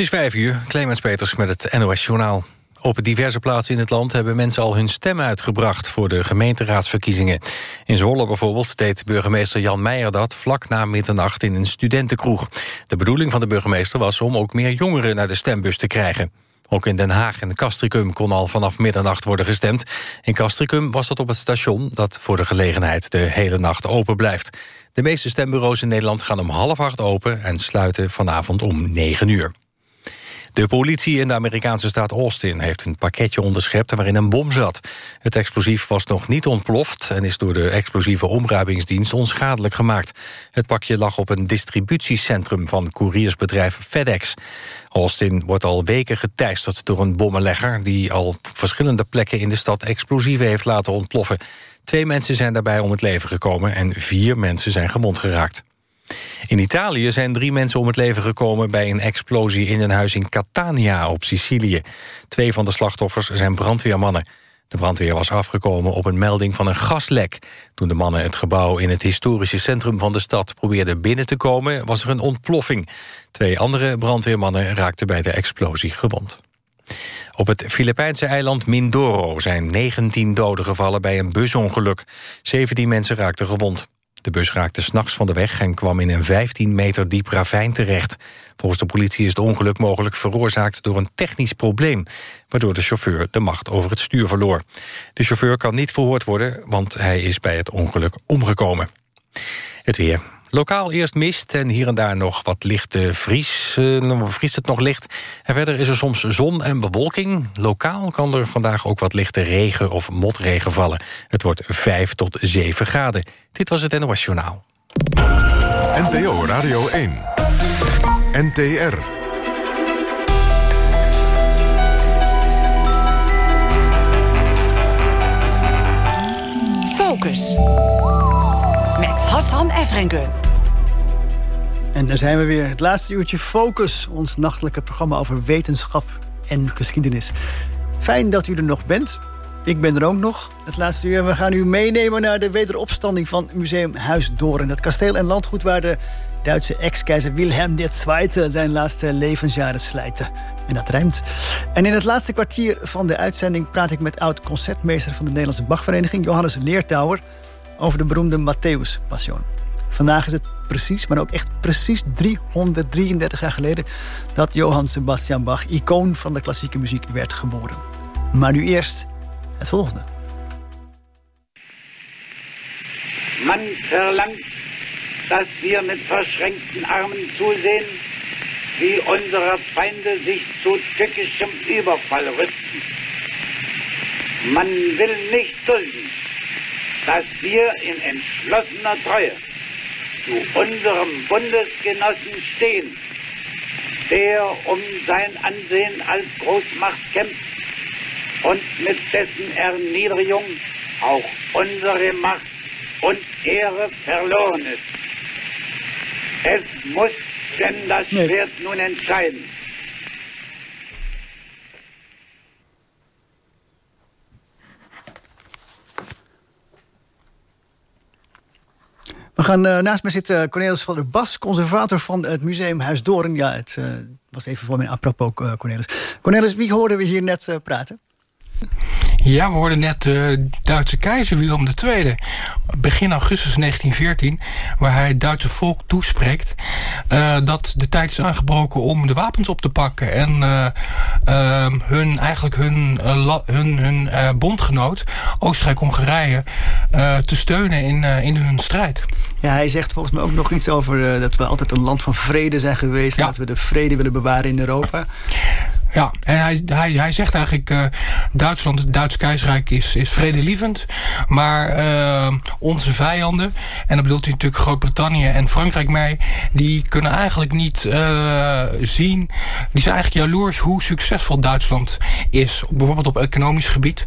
Het is vijf uur, Clemens Peters met het NOS Journaal. Op diverse plaatsen in het land hebben mensen al hun stem uitgebracht... voor de gemeenteraadsverkiezingen. In Zwolle bijvoorbeeld deed burgemeester Jan Meijer dat... vlak na middernacht in een studentenkroeg. De bedoeling van de burgemeester was om ook meer jongeren... naar de stembus te krijgen. Ook in Den Haag en Castricum kon al vanaf middernacht worden gestemd. In Castricum was dat op het station dat voor de gelegenheid de hele nacht open blijft. De meeste stembureaus in Nederland gaan om half acht open... en sluiten vanavond om negen uur. De politie in de Amerikaanse staat Austin heeft een pakketje onderschept waarin een bom zat. Het explosief was nog niet ontploft en is door de explosieve omruimingsdienst onschadelijk gemaakt. Het pakje lag op een distributiecentrum van couriersbedrijf FedEx. Austin wordt al weken geteisterd door een bommenlegger die al verschillende plekken in de stad explosieven heeft laten ontploffen. Twee mensen zijn daarbij om het leven gekomen en vier mensen zijn gewond geraakt. In Italië zijn drie mensen om het leven gekomen... bij een explosie in een huis in Catania op Sicilië. Twee van de slachtoffers zijn brandweermannen. De brandweer was afgekomen op een melding van een gaslek. Toen de mannen het gebouw in het historische centrum van de stad... probeerden binnen te komen, was er een ontploffing. Twee andere brandweermannen raakten bij de explosie gewond. Op het Filipijnse eiland Mindoro zijn 19 doden gevallen bij een busongeluk. 17 mensen raakten gewond. De bus raakte s'nachts van de weg en kwam in een 15 meter diep ravijn terecht. Volgens de politie is het ongeluk mogelijk veroorzaakt door een technisch probleem... waardoor de chauffeur de macht over het stuur verloor. De chauffeur kan niet verhoord worden, want hij is bij het ongeluk omgekomen. Het weer. Lokaal eerst mist en hier en daar nog wat lichte vries. Uh, vriest het nog licht. En verder is er soms zon en bewolking. Lokaal kan er vandaag ook wat lichte regen of motregen vallen. Het wordt 5 tot 7 graden. Dit was het NOS Journaal. NPO Radio 1. NTR. Focus. Hassan Efrengen. En daar zijn we weer. Het laatste uurtje Focus. Ons nachtelijke programma over wetenschap en geschiedenis. Fijn dat u er nog bent. Ik ben er ook nog. Het laatste uur. We gaan u meenemen naar de wederopstanding van Museum Huis Doorn. Het kasteel en landgoed waar de Duitse ex-keizer Wilhelm II zijn laatste levensjaren slijten. En dat rijmt. En in het laatste kwartier van de uitzending praat ik met oud-concertmeester van de Nederlandse Bachvereniging, Johannes Leertouwer, over de beroemde Matthäus Passion. Vandaag is het precies, maar ook echt precies 333 jaar geleden... dat Johann Sebastian Bach, icoon van de klassieke muziek, werd geboren. Maar nu eerst het volgende. Man verlangt, dass wir mit verschränkten Armen zusehen, wie unsere Feinde sich zu tückischem Überfall rüsten. Man will nicht dulden, dass wir in entschlossener Treue zu unserem Bundesgenossen stehen, der um sein Ansehen als Großmacht kämpft und mit dessen Erniedrigung auch unsere Macht und Ehre verloren ist. Es muss denn das Schwert nun entscheiden. We gaan uh, naast me zitten Cornelis van der Bas, conservator van het Museum Huis Doorn. Ja, het uh, was even voor mijn apropos, Cornelis. Cornelis, wie hoorden we hier net praten? Ja, we hoorden net de Duitse keizer Willem II. Begin augustus 1914. Waar hij het Duitse volk toespreekt. Uh, dat de tijd is aangebroken om de wapens op te pakken. En uh, uh, hun, eigenlijk hun, hun, hun bondgenoot, Oostenrijk-Hongarije, te steunen in, in hun strijd. Ja, hij zegt volgens mij ook nog iets over dat we altijd een land van vrede zijn geweest. En dat we de vrede willen bewaren in Europa. Ja, en hij, hij, hij zegt eigenlijk... Uh, Duitsland, het Duitse keizerrijk is, is vredelievend. Maar uh, onze vijanden... en dan bedoelt hij natuurlijk Groot-Brittannië en Frankrijk mee... die kunnen eigenlijk niet uh, zien... die zijn eigenlijk jaloers hoe succesvol Duitsland is. Bijvoorbeeld op economisch gebied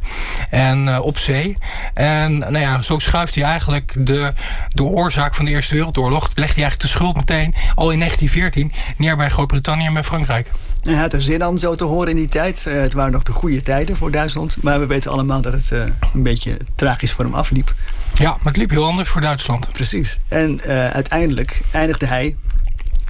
en op zee. En nou ja, zo schuift hij eigenlijk de, de oorzaak van de Eerste Wereldoorlog... legt hij eigenlijk de schuld meteen al in 1914... neer bij Groot-Brittannië en Frankrijk. Hij had er zin aan, zo te horen in die tijd. Uh, het waren nog de goede tijden voor Duitsland. Maar we weten allemaal dat het uh, een beetje tragisch voor hem afliep. Ja, maar het liep heel anders voor Duitsland. Precies. En uh, uiteindelijk eindigde hij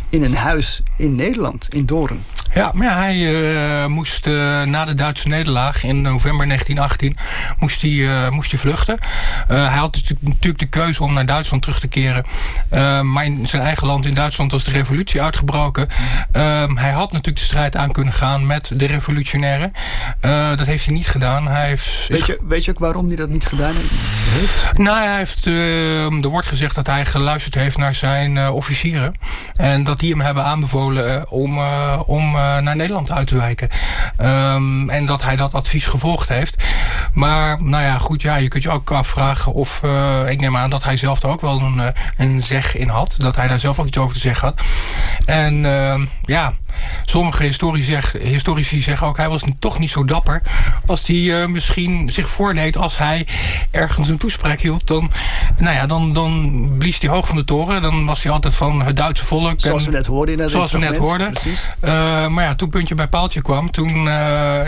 in een huis in Nederland, in Doorn. Ja, maar ja, hij moest na de Duitse nederlaag in november 1918 moest hij, moest hij vluchten. hij had natuurlijk de keuze om naar Duitsland terug te keren. maar in zijn eigen land, in Duitsland, was de revolutie uitgebroken. hij had natuurlijk de strijd aan kunnen gaan met de revolutionairen. dat heeft hij niet gedaan. Hij heeft, weet, je, weet je ook waarom hij dat niet gedaan heeft? Nou, hij heeft, er wordt gezegd dat hij geluisterd heeft naar zijn officieren. En dat die hem hebben aanbevolen om, om naar Nederland uit te wijken. Um, en dat hij dat advies gevolgd heeft. Maar nou ja, goed, ja, je kunt je ook afvragen of... Uh, ik neem aan dat hij zelf er ook wel een, een zeg in had. Dat hij daar zelf ook iets over te zeggen had. En uh, ja, sommige historici, zeg, historici zeggen ook... hij was toch niet zo dapper als hij uh, misschien zich voordeed... als hij ergens een toespraak hield. Dan, nou ja, dan, dan blies hij hoog van de toren. Dan was hij altijd van het Duitse volk. Zoals we net hoorden. In zoals we net hoorden. Precies. Uh, maar ja, toen puntje bij paaltje kwam... toen, uh,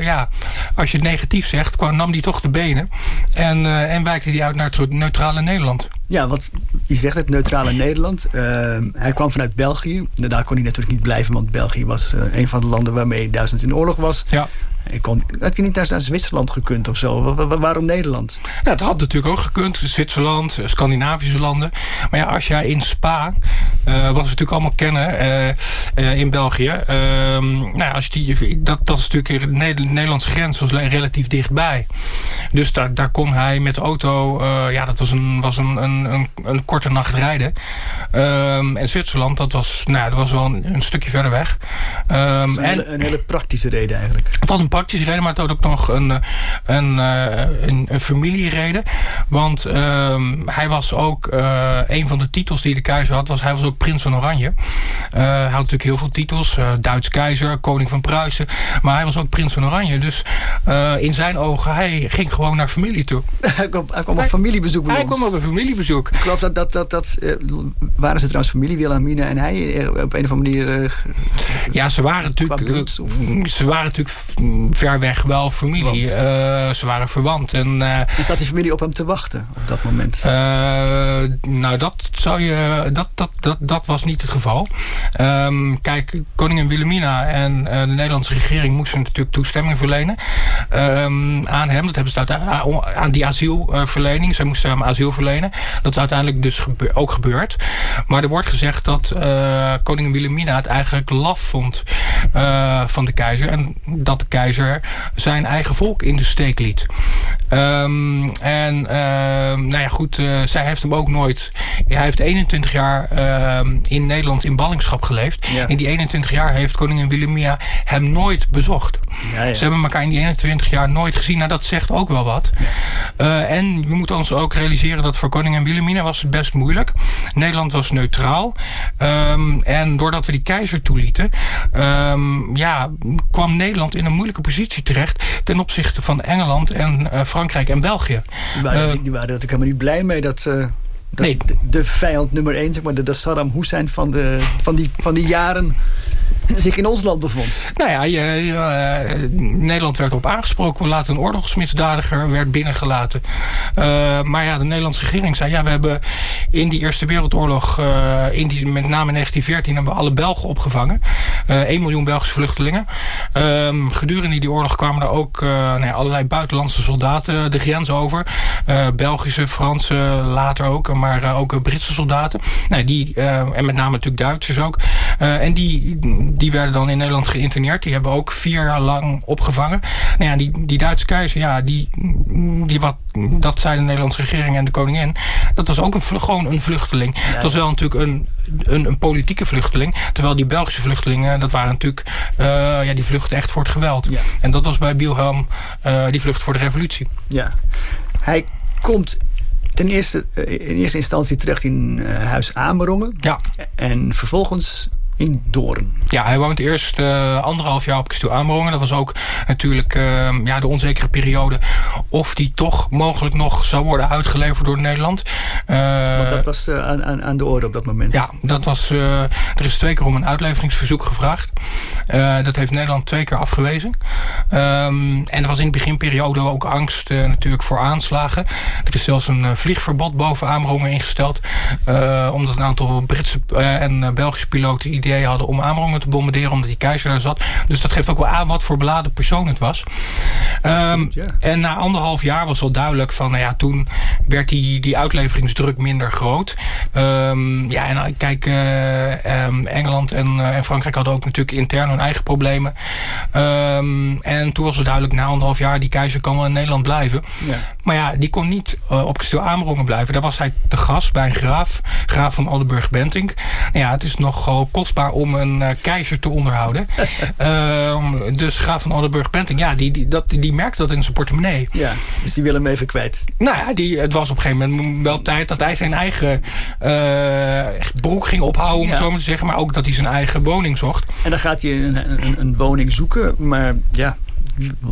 ja, als je het negatief zegt... Kwam, nam hij toch de benen. En, en wijkte hij uit naar het neutrale Nederland. Ja, wat je zegt het neutrale Nederland. Hij kwam vanuit België. Daar kon hij natuurlijk niet blijven, want België was uh, een van de landen waarmee Duitsland in oorlog was. Ja. Ik kon, had hij niet naar Zwitserland gekund of zo? waarom Nederland? Ja, dat had natuurlijk ook gekund. Zwitserland, eh, Scandinavische landen. Maar ja, als jij in Spa, uh, wat we natuurlijk allemaal kennen uh, uh, in België. Ehm, nou als je die, dat, dat is natuurlijk de Nederlandse grens was relatief dichtbij. Dus daar, daar kon hij met de auto, ja, dat was een, was een, een, een, een korte nacht rijden. Um, en Zwitserland, dat was, nou, dat was wel een, een stukje verder weg. Um, een, en, hele, een hele praktische reden eigenlijk. Wat een praktische reden, maar het had ook nog een, eh, een, eh, een, een familiereden. Want uh, hij was ook, uh, een van de titels die de keizer had, was hij was ook prins van Oranje. Uh, hij had natuurlijk heel veel titels. Duits keizer, koning van Pruisen. Maar hij was ook prins van Oranje. Dus in zijn ogen, hij ging gewoon naar familie toe. hij kwam, hij kwam op familiebezoek Hij kwam op een familiebezoek. Ik geloof dat, dat, dat, dat waren ze trouwens familie, Wilhelmina en hij, op een of andere manier... ja, ze waren natuurlijk... ze waren natuurlijk ver weg wel familie. Uh, ze waren verwant. En, uh, staat die familie op hem te wachten op dat moment? Uh, nou, dat, zou je, dat, dat, dat, dat was niet het geval. Um, kijk, koningin Wilhelmina en de Nederlandse regering moesten natuurlijk toestemming verlenen um, aan hem. Dat hebben ze aan, aan die asielverlening. Zij moesten hem asiel verlenen. Dat is uiteindelijk dus gebe ook gebeurd. Maar er wordt gezegd dat koningin Wilhelmina het eigenlijk laf vond van de keizer. En dat de keizer zijn eigen volk in de steek liet. Um, en uh, nou ja, goed, uh, zij heeft hem ook nooit... Hij heeft 21 jaar uh, in Nederland in ballingschap geleefd. Ja. In die 21 jaar heeft koningin Wilhelmina hem nooit bezocht. Ja, ja. Ze hebben elkaar in die 21 jaar nooit gezien. Nou, dat zegt ook wel wat. Uh, en we moeten ons ook realiseren dat voor koningin Wilhelmina was het best moeilijk. Nederland was neutraal. Um, en doordat we die keizer toelieten... Um, ja, kwam Nederland in een moeilijke positie terecht... ten opzichte van Engeland en uh, Frankrijk en België. Die waren, uh, die waren natuurlijk helemaal niet blij mee dat... Uh, dat nee. de, de, vijand nummer één, zeg maar, de, de Saddam Hussein van, de, van, die, van die jaren zich in ons land bevond. Nou ja, je, uh, Nederland werd op aangesproken. Laat een oorlogsmisdadiger werd binnengelaten. Uh, maar ja, de Nederlandse regering zei... ja, we hebben in die Eerste Wereldoorlog... Uh, in die, met name in 1914 hebben we alle Belgen opgevangen. 1 miljoen Belgische vluchtelingen. Ehm, gedurende die oorlog kwamen er ook nou ja, allerlei buitenlandse soldaten de grens over. Belgische, Franse, later ook. Maar ook Britse soldaten. Nou, die, en met name natuurlijk Duitsers ook. en die die werden dan in Nederland geïnterneerd. Die hebben we ook vier jaar lang opgevangen. Nou ja, die, die Duitse keizer, ja, die, die wat, dat zei de Nederlandse regering en de koningin. Dat was ook een, gewoon een vluchteling. Het was wel natuurlijk een, een, een, politieke vluchteling. Terwijl die Belgische vluchtelingen, dat waren natuurlijk... Uh, ja, die vluchten echt voor het geweld. Ja. En dat was bij Wilhelm, uh, die vlucht voor de revolutie. Ja, hij komt ten eerste in eerste instantie terecht in uh, Huis Amerongen. Ja. En vervolgens in Doorn. Ja, hij woont eerst uh, anderhalf jaar op Kasteel Amerongen. Dat was ook natuurlijk uh, ja, de onzekere periode of die toch mogelijk nog zou worden uitgeleverd door Nederland. Uh, Want dat was aan, aan, aan de orde op dat moment. Ja, dat was, er is twee keer om een uitleveringsverzoek gevraagd. dat heeft Nederland twee keer afgewezen. Um, en er was in de beginperiode ook angst natuurlijk voor aanslagen. Er is zelfs een vliegverbod boven Amerongen ingesteld. omdat een aantal Britse en Belgische piloten idee hadden om Amerongen te bombarderen... omdat die keizer daar zat. Dus dat geeft ook wel aan wat voor beladen persoon het was. Ja. En na anderhalf jaar was wel duidelijk van... Nou ja, toen werd die, die uitleveringsdruk minder groot. Um, ja, en kijk, uh, um, Engeland en, uh, en Frankrijk hadden ook natuurlijk intern hun eigen problemen. en toen was het duidelijk na anderhalf jaar... die keizer kan wel in Nederland blijven. Ja. Maar ja, die kon niet uh, op kasteel Amerongen blijven. Daar was hij te gast bij een graaf. Graaf van Oldenburg-Bentink. Nou ja, het is nogal kostbaar om een uh, keizer te onderhouden. uh, dus graaf van Oldenburg-Bentink, ja, die, die, dat, die merkte dat in zijn portemonnee. Ja, dus die wil hem even kwijt. Nou ja, die, het was op een gegeven moment wel tijd dat hij zijn eigen broek ging ophouden, om ja. zo maar te zeggen. Maar ook dat hij zijn eigen woning zocht. En dan gaat hij een, een, een woning zoeken. Maar ja,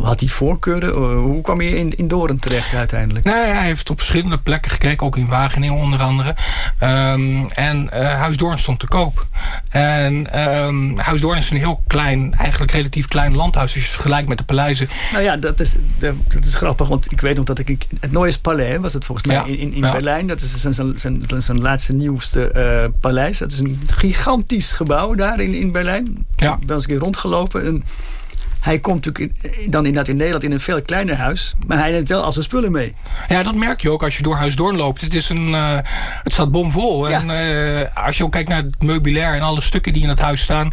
had hij voorkeuren? Eh, hoe kwam je in, in Doorn terecht uiteindelijk? Nou, hij heeft op verschillende plekken gekeken, ook in Wageningen onder andere. Um, en uh, Huis Doorn stond te koop. En um, Huis Doorn is een heel klein, eigenlijk relatief klein landhuis... als je het vergelijkt met de paleizen. Nou ja, dat is, dat is grappig, want ik weet nog dat ik... Het Neues Palais was het volgens mij ja, in, in, in ja. Berlijn. Dat is zijn, zijn, zijn, zijn laatste nieuwste uh, paleis. Dat is een gigantisch gebouw daar in, in Berlijn. Ja. Ik ben eens een keer rondgelopen... En hij komt natuurlijk dan inderdaad in Nederland in een veel kleiner huis. Maar hij neemt wel al zijn spullen mee. Ja, dat merk je ook als je door huis doorloopt. Het, is een, uh, het staat bomvol. Ja. En uh, als je ook kijkt naar het meubilair en alle stukken die in het huis staan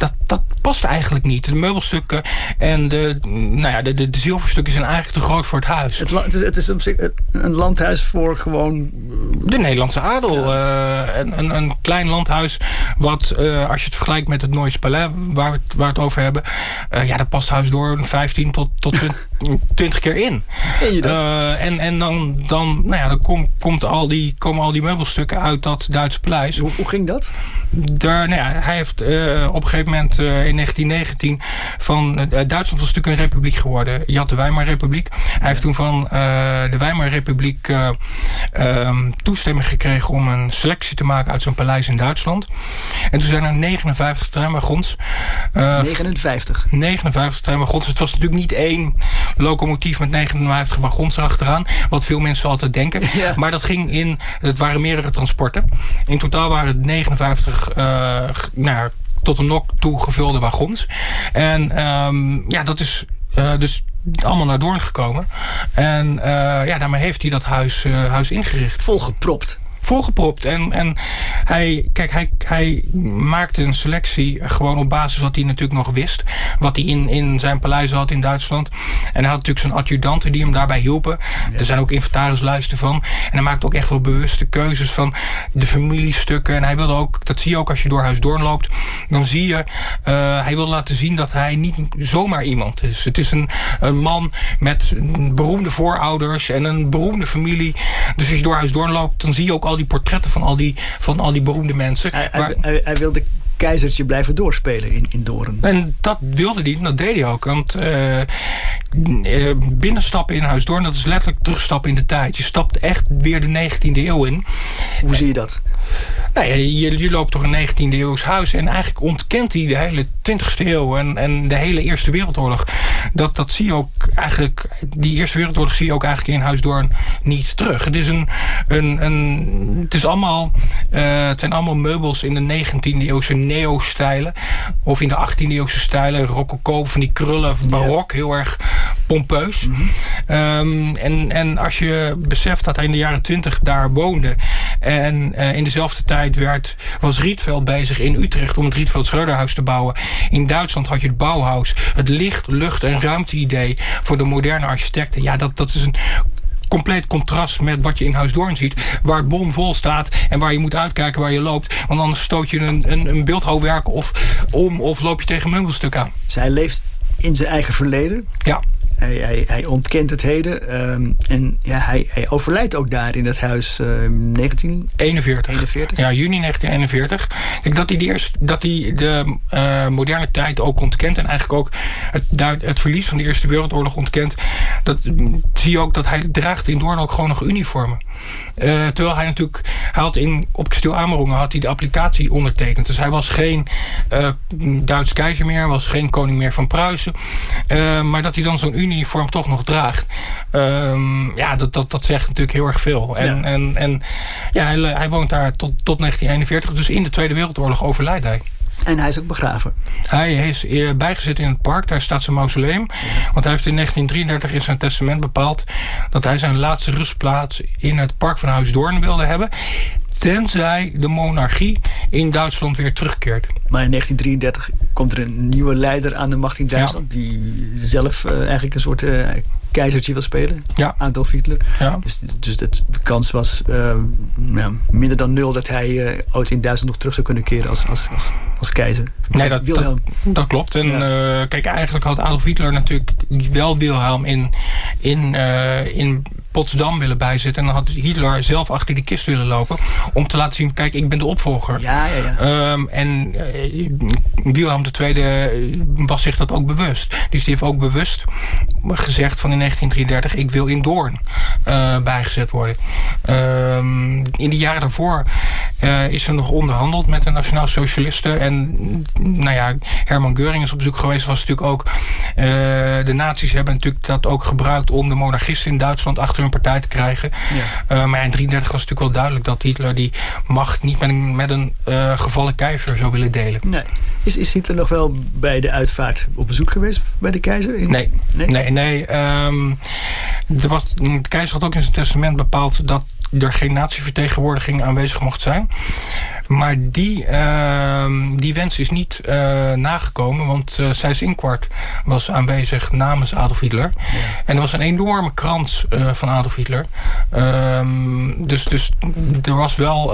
dat, dat past eigenlijk niet. De meubelstukken en de, nou ja, de, de, de zilverstukken zijn eigenlijk te groot voor het huis. Het, het is, het is op zich een landhuis voor gewoon... De Nederlandse adel. Ja. Uh, een, een, een, klein landhuis wat, uh, als je het vergelijkt met het Noois Palais... waar we het, waar we het over hebben... Uh, ja, dat past huis door 15 tot, tot 20 keer in. je dat? en en dan, dan, nou ja, dan kom, komt al die, komen al die meubelstukken uit dat Duitse paleis. Hoe, hoe ging dat? Daar, nou ja, hij heeft op een gegeven moment uh, in 1919 van uh, Duitsland was natuurlijk een republiek geworden. Je had de Weimarrepubliek. Hij heeft toen van uh, de Weimarrepubliek um, toestemming gekregen om een selectie te maken uit zijn paleis in Duitsland. En toen zijn er 59 treinwagons. 59? 59 treinwagons. Het was natuurlijk niet één locomotief met 59 wagons erachteraan. Wat veel mensen altijd denken. Ja. Maar dat ging in, het waren meerdere transporten. In totaal waren het 59 nou, tot een nok toe gevulde wagons. En um, ja, dat is uh, dus allemaal naar Doorn gekomen. En uh, ja, daarmee heeft hij dat huis, uh, huis ingericht. Volgepropt volgepropt. En, en hij, kijk, hij, hij maakte een selectie gewoon op basis wat hij natuurlijk nog wist. Wat hij in, in zijn paleis had in Duitsland. En hij had natuurlijk zijn adjudanten die hem daarbij hielpen. Ja. Er zijn ook inventarislijsten van. En hij maakte ook echt wel bewuste keuzes van de familiestukken. En hij wilde ook, dat zie je ook als je door Huis Doorn loopt. Dan zie je, uh, hij wil laten zien dat hij niet zomaar iemand is. Het is een, een man met beroemde voorouders en een beroemde familie. Dus als je door Huis Doorn loopt, dan zie je ook al die portretten van al die, van al die beroemde mensen. Hij, hij, hij, hij wilde keizertje blijven doorspelen in, in Doorn. En dat wilde hij, dat deed hij ook. Want uh, binnenstappen in Huis Doorn, dat is letterlijk terugstappen in de tijd. Je stapt echt weer de 19e eeuw in. Hoe zie je dat? Nou ja, je, je loopt toch een 19e eeuws huis en eigenlijk ontkent hij de hele 20e eeuw en, en de hele Eerste Wereldoorlog. Dat, dat zie je ook eigenlijk, die Eerste Wereldoorlog zie je ook eigenlijk in Huis Doorn niet terug. Het is, een, een, een, het is allemaal, uh, het zijn allemaal meubels in de 19e eeuwse neo-stijlen. Of in de 18e eeuwse stijlen, rococo, van die krullen, barok, heel erg pompeus. Mm -hmm. um, en, en als je beseft dat hij in de jaren 20 daar woonde en uh, in dezelfde tijd werd, was Rietveld bezig in Utrecht om het Rietveld Schreuderhuis te bouwen. In Duitsland had je het Bauhaus, het licht, lucht en ruimte-idee voor de moderne architecten. Ja, dat, dat is een compleet contrast met wat je in Huis Doorn ziet. Waar het bom vol staat en waar je moet uitkijken waar je loopt. Want anders stoot je een, een, een beeldhouwwerk of om of loop je tegen een meubelstuk aan. Zij leeft in zijn eigen verleden. Ja. Hij, hij, hij, ontkent het heden. Um, en ja, hij, hij, overlijdt ook daar in het huis uh, 1941. 41. Ja, juni 1941. Ik dat hij, die eerst, dat hij de uh, moderne tijd ook ontkent. En eigenlijk ook het, het verlies van de Eerste Wereldoorlog ontkent. Dat zie je ook dat hij draagt in Doorn ook gewoon nog uniformen. Uh, terwijl hij natuurlijk, hij had in, op kasteel Amerongen had hij de applicatie ondertekend. Dus hij was geen uh, Duits keizer meer, was geen koning meer van Pruisen. Uh, maar dat hij dan zo'n uniform toch nog draagt. Um, ja, dat, dat, dat zegt natuurlijk heel erg veel. En, ja. en, en ja, hij, hij woont daar tot, tot 1941, dus in de Tweede Wereldoorlog overlijdt hij. En hij is ook begraven. Hij is eh, bijgezet in het park, daar staat zijn mausoleum. Want hij heeft in 1933 in zijn testament bepaald... dat hij zijn laatste rustplaats in het park van Huis Doorn wilde hebben. Tenzij de monarchie in Duitsland weer terugkeert. Maar in 1933 komt er een nieuwe leider aan de macht in Duitsland... die zelf uh, eigenlijk een soort uh, keizertje wil spelen. Ja. Adolf Hitler. Ja. Dus, dus de kans was uh, ja, minder dan nul... dat hij ooit in Duitsland nog terug zou kunnen keren als, als, als, als keizer. Nee, dat, dat, dat, klopt. En ja. kijk, eigenlijk had Adolf Hitler natuurlijk wel Wilhelm in, in, in Potsdam willen bijzetten. En dan had Hitler zelf achter die kist willen lopen. Om te laten zien, kijk, ik ben de opvolger. Ja, ja, ja. Um, en uh, Wilhelm II was zich dat ook bewust. Dus die heeft ook bewust gezegd van in 1933... ik wil in Doorn uh, bijgezet worden. Um, in de jaren daarvoor uh, is er nog onderhandeld met de Nationaal Socialisten. En nou ja, Herman Geuring is op bezoek geweest. Was natuurlijk ook... de nazi's hebben natuurlijk dat ook gebruikt... om de monarchisten in Duitsland achter hun partij te krijgen. Ja. Uh, maar in 1933 was natuurlijk wel duidelijk dat Hitler die macht niet met een, met een uh, gevallen keizer zou willen delen. Nee. Is, is Hitler nog wel bij de uitvaart op bezoek geweest bij de keizer? In... Nee, nee, nee. nee um, er was, de keizer had ook in zijn testament bepaald dat er geen natievertegenwoordiging aanwezig mocht zijn. Maar die, uh, die wens is niet uh, nagekomen, want uh, Sijs Inkwart was aanwezig namens Adolf Hitler. Ja. En er was een enorme krans uh, van Adolf Hitler. Um, dus, dus er was wel,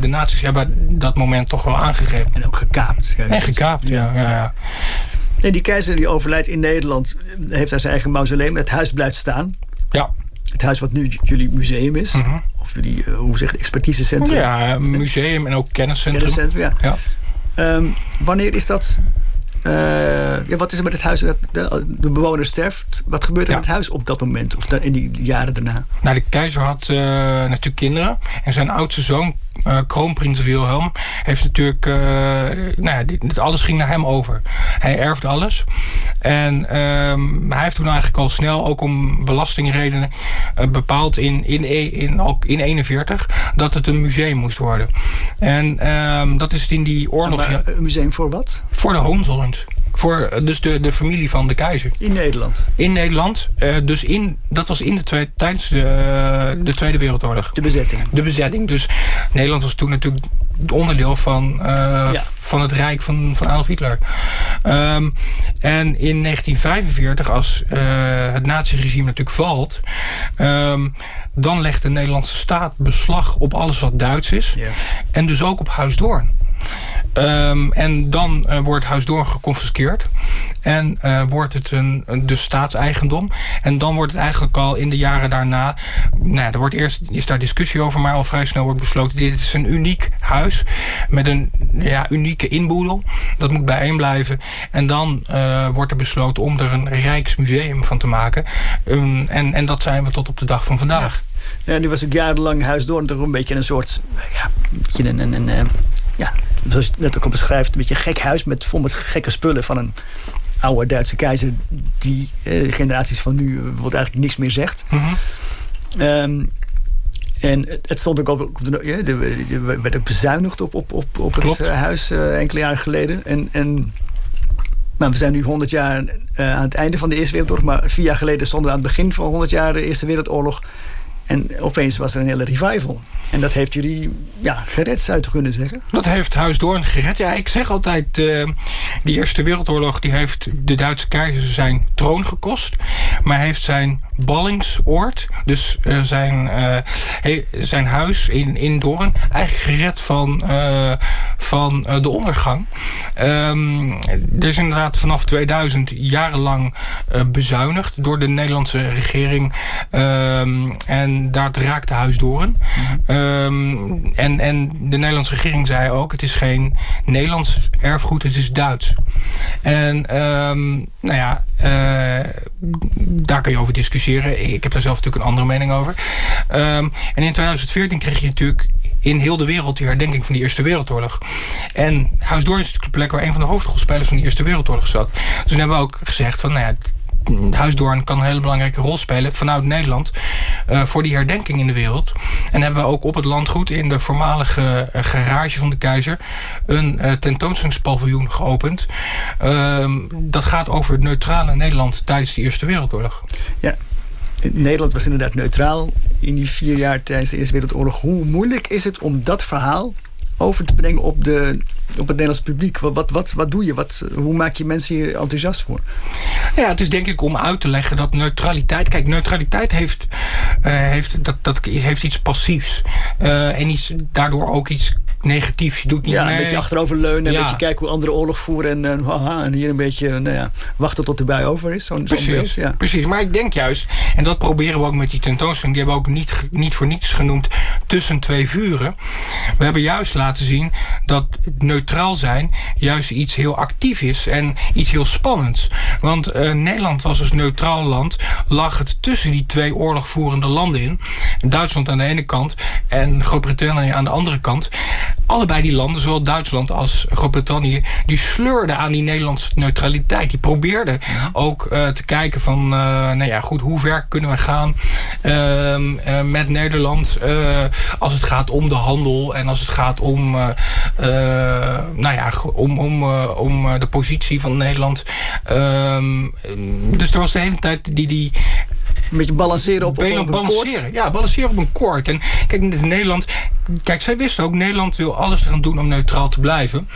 de nazi's hebben dat moment toch wel aangegrepen. En ook gekaapt. En gekaapt, ja. ja, ja. En die keizer die overlijdt in Nederland, heeft hij zijn eigen mausoleum. Het huis blijft staan. Ja. Het huis wat nu jullie museum is. -hmm. Of jullie, uh, hoe zeg je, expertisecentrum. Ja, museum en ook kenniscentrum. Kenniscentrum, ja. ja. Um, wanneer is dat... Uh, ja, wat is er met het huis dat de, de bewoner sterft? Wat gebeurt er ja. met het huis op dat moment? Of in die jaren daarna? Nou, de keizer had uh, natuurlijk kinderen. En zijn oudste zoon, uh, kroonprins Wilhelm... heeft natuurlijk... nou ja, dit, alles ging naar hem over. Hij erfde alles. En um, hij heeft toen eigenlijk al snel, ook om belastingredenen... bepaald in, in, in, in 41 dat het een museum moest worden. En um, dat is in die oorlog... Een museum voor wat? Voor de Hohenzollern. Voor dus de, de familie van de keizer. In Nederland? In Nederland. Uh, dus in, dat was in de tweede, tijdens de, uh, de Tweede Wereldoorlog. De bezetting? De bezetting. Dus Nederland was toen natuurlijk onderdeel van, uh, ja. van het rijk van, van Adolf Hitler. Um, en in 1945, als het naziregime natuurlijk valt... Um, dan legt de Nederlandse staat beslag op alles wat Duits is. Ja. En dus ook op Huis Doorn. Um, en dan uh, wordt Huis Doorn geconfiskeerd. En uh, wordt het een, dus staatseigendom. En dan wordt het eigenlijk al in de jaren daarna... Nou er wordt eerst is daar discussie over... maar al vrij snel wordt besloten... dit is een uniek huis met een ja, unieke inboedel. Dat moet bijeen blijven. En dan uh, wordt er besloten om er een Rijksmuseum van te maken. Um, en, en dat zijn we tot op de dag van vandaag. Ja, die was ook jarenlang Huis Doorn toch een beetje een soort... Ja, een... een, een ja, zoals je het net ook al beschrijft, een beetje een gek huis met vol met gekke spullen van een oude Duitse keizer die eh, generaties van nu bijvoorbeeld eigenlijk niks meer zegt. Mm -hmm. um, en het stond ook op, op de, de, de, werd ook bezuinigd op, op, op, op het uh, huis uh, enkele jaren geleden. En, en nou, we zijn nu 100 jaar uh, aan het einde van de Eerste Wereldoorlog, maar vier jaar geleden stonden we aan het begin van 100 jaar de Eerste Wereldoorlog. En opeens was er een hele revival. En dat heeft jullie ja, gered, zou je kunnen zeggen? Dat heeft Huis Doorn gered. Ja, ik zeg altijd, uh, die Eerste Wereldoorlog... die heeft de Duitse keizer zijn troon gekost. Maar heeft zijn ballingsoord, dus uh, zijn, he, zijn huis in, in Doorn... eigenlijk gered van, van de ondergang. Um, er is inderdaad vanaf 2000 jarenlang bezuinigd... door de Nederlandse regering. Um, en dat raakte Huis Doorn. Mm Um, en, en de Nederlandse regering zei ook... het is geen Nederlands erfgoed, het is Duits. En um, nou ja, uh, daar kun je over discussiëren. Ik heb daar zelf natuurlijk een andere mening over. Um, en in 2014 kreeg je natuurlijk in heel de wereld die herdenking van de Eerste Wereldoorlog. En Huis Doorn is natuurlijk de plek waar een van de hoofdrolspelers van de Eerste Wereldoorlog zat. Dus toen hebben we ook gezegd van... Nou ja, Huisdoorn kan een hele belangrijke rol spelen vanuit Nederland uh, voor die herdenking in de wereld. En hebben we ook op het landgoed in de voormalige uh, garage van de keizer een uh, tentoonstellingspaviljoen geopend. Ehm, dat gaat over het neutrale Nederland tijdens de Eerste Wereldoorlog. Ja, Nederland was inderdaad neutraal in die vier jaar tijdens de Eerste Wereldoorlog. Hoe moeilijk is het om dat verhaal over te brengen op, de, op het Nederlands publiek? Wat, wat, wat, wat doe je? Wat, hoe maak je mensen hier enthousiast voor? Ja, het is denk ik om uit te leggen dat neutraliteit... Kijk, neutraliteit heeft, uh, heeft, dat, dat heeft iets passiefs. Uh, en iets, daardoor ook iets negatiefs. Je doet niet ja, mee. een beetje achteroverleunen. Ja. Een beetje kijken hoe anderen oorlog voeren. En, en, haha, en hier een beetje nou ja, wachten tot de bui over is. Zo'n precies, zo beeld, ja. precies, maar ik denk juist... En dat proberen we ook met die tentoonstelling. Die hebben we ook niet, niet voor niets genoemd tussen twee vuren. We hebben juist laten zien dat neutraal zijn juist iets heel actief is en iets heel spannends. Want uh, Nederland was als neutraal land, lag het tussen die twee oorlogvoerende landen in. Duitsland aan de ene kant en Groot-Brittannië aan de andere kant. Allebei die landen, zowel Duitsland als Groot-Brittannië, die sleurden aan die Nederlandse neutraliteit. Die probeerden ook uh, te kijken van, uh, nou ja, goed, hoe ver kunnen we gaan uh, met Nederland als het gaat om de handel en als het gaat om, nou ja, om, om, om de positie van Nederland. Ehm, dus er was de hele tijd die, die een beetje balanceren op, op, op een balanceren. Ja, balanceren op een koord. En kijk, in Nederland... Kijk, zij wisten ook, Nederland wil alles gaan doen om neutraal te blijven.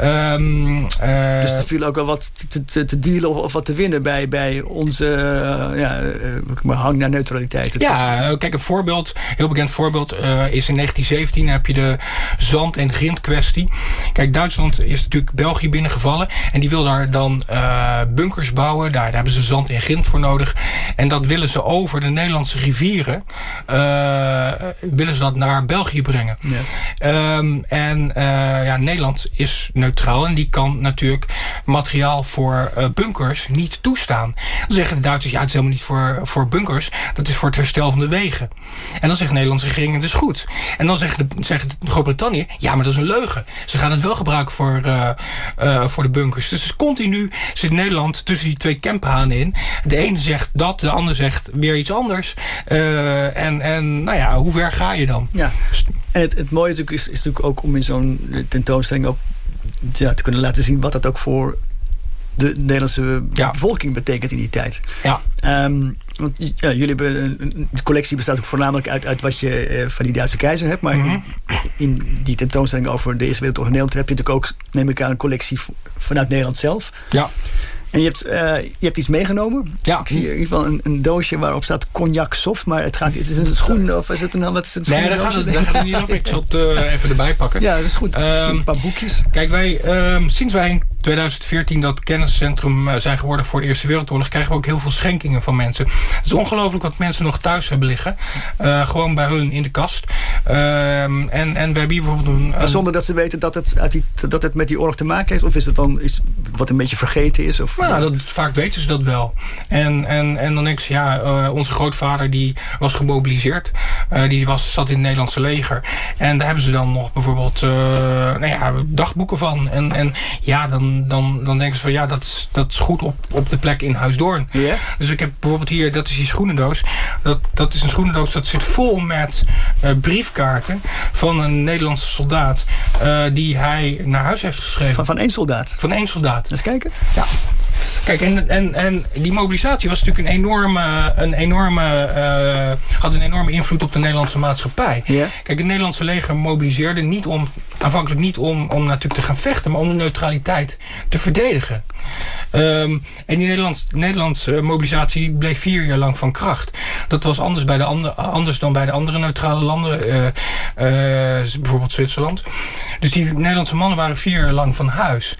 Um, uh, dus er viel ook wel wat te, te, te dealen of, wat te winnen bij, bij onze uh, ja, uh, hang naar neutraliteit. Het ja, kijk, een voorbeeld, heel bekend voorbeeld is in 1917 heb je de zand- en grind kwestie. Kijk, Duitsland is natuurlijk België binnengevallen en die wil daar dan bunkers bouwen. Daar, daar hebben ze zand en grind voor nodig. En dat willen ze over de Nederlandse rivieren uh, willen ze dat naar België brengen. Ja. Um, en uh, ja, Nederland is neutraal en die kan natuurlijk materiaal voor uh, bunkers niet toestaan. Dan zeggen de Duitsers, ja, het is helemaal niet voor, voor bunkers, dat is voor het herstel van de wegen. En dan zegt de Nederlandse regering, het is goed. En dan zegt, de, zegt Groot-Brittannië, ja, maar dat is een leugen. Ze gaan het wel gebruiken voor, voor de bunkers. Dus continu zit Nederland tussen die twee kemphanen in. De ene zegt dat, de ander zegt weer iets anders. Uh, en, en nou ja, hoe ver ga je dan? Ja. En het, het mooie is, is natuurlijk ook om in zo'n tentoonstelling ook ja, te kunnen laten zien wat dat ook voor de Nederlandse ja. bevolking betekent in die tijd. Ja. Um, want ja, jullie hebben de collectie bestaat ook voornamelijk uit, uit wat je uh, van die Duitse keizer hebt. Maar mm -hmm. in, in, die tentoonstelling over de Eerste Wereldoorlog in Nederland heb je natuurlijk ook, neem ik aan, een collectie vanuit Nederland zelf. Ja. En je hebt, uh, je hebt iets meegenomen. Ja. Ik zie in ieder geval een, een, doosje waarop staat cognac soft. Maar het, gaat, het is een schoen of is het een, wat is het, een Nee, daar gaat, het, daar gaat het niet over. Ik zal het uh, even erbij pakken. Ja, dat is goed. Um, een paar boekjes. Kijk, wij, um, sinds wij 2014 dat kenniscentrum uh, zijn geworden voor de Eerste Wereldoorlog... krijgen we ook heel veel schenkingen van mensen. Het is ongelooflijk wat mensen nog thuis hebben liggen. Uh, gewoon bij hun in de kast. Um, en, en we hebben hier bijvoorbeeld een... Maar zonder dat ze weten dat het, uit die, dat het met die oorlog te maken heeft? Of is het dan iets wat een beetje vergeten is? Of, nou, dat, vaak weten ze dat wel. En, en, en dan denk ik, ja, uh, onze grootvader die was gemobiliseerd. Die was, zat in het Nederlandse leger. En daar hebben ze dan nog bijvoorbeeld nou ja, dagboeken van. En, en ja, dan, dan, dan denken ze van ja, dat is, dat is goed op, op de plek in Huisdoorn. Yeah. Dus ik heb bijvoorbeeld hier, dat is die schoenendoos. Dat, dat is een schoenendoos dat zit vol met briefkaarten van een Nederlandse soldaat. die hij naar huis heeft geschreven. Van, van één soldaat? Van één soldaat. Eens kijken. Ja. Kijk, en, en, en die mobilisatie was natuurlijk een enorme, een enorme, uh, had een enorme invloed op de Nederlandse maatschappij. Yeah. Kijk, het Nederlandse leger mobiliseerde niet om, aanvankelijk niet om, om natuurlijk te gaan vechten, maar om de neutraliteit te verdedigen. Um, en die Nederlands, Nederlandse mobilisatie bleef vier jaar lang van kracht. Dat was anders, bij de andere, anders dan bij de andere neutrale landen, uh, uh, bijvoorbeeld Zwitserland. Dus die Nederlandse mannen waren vier jaar lang van huis.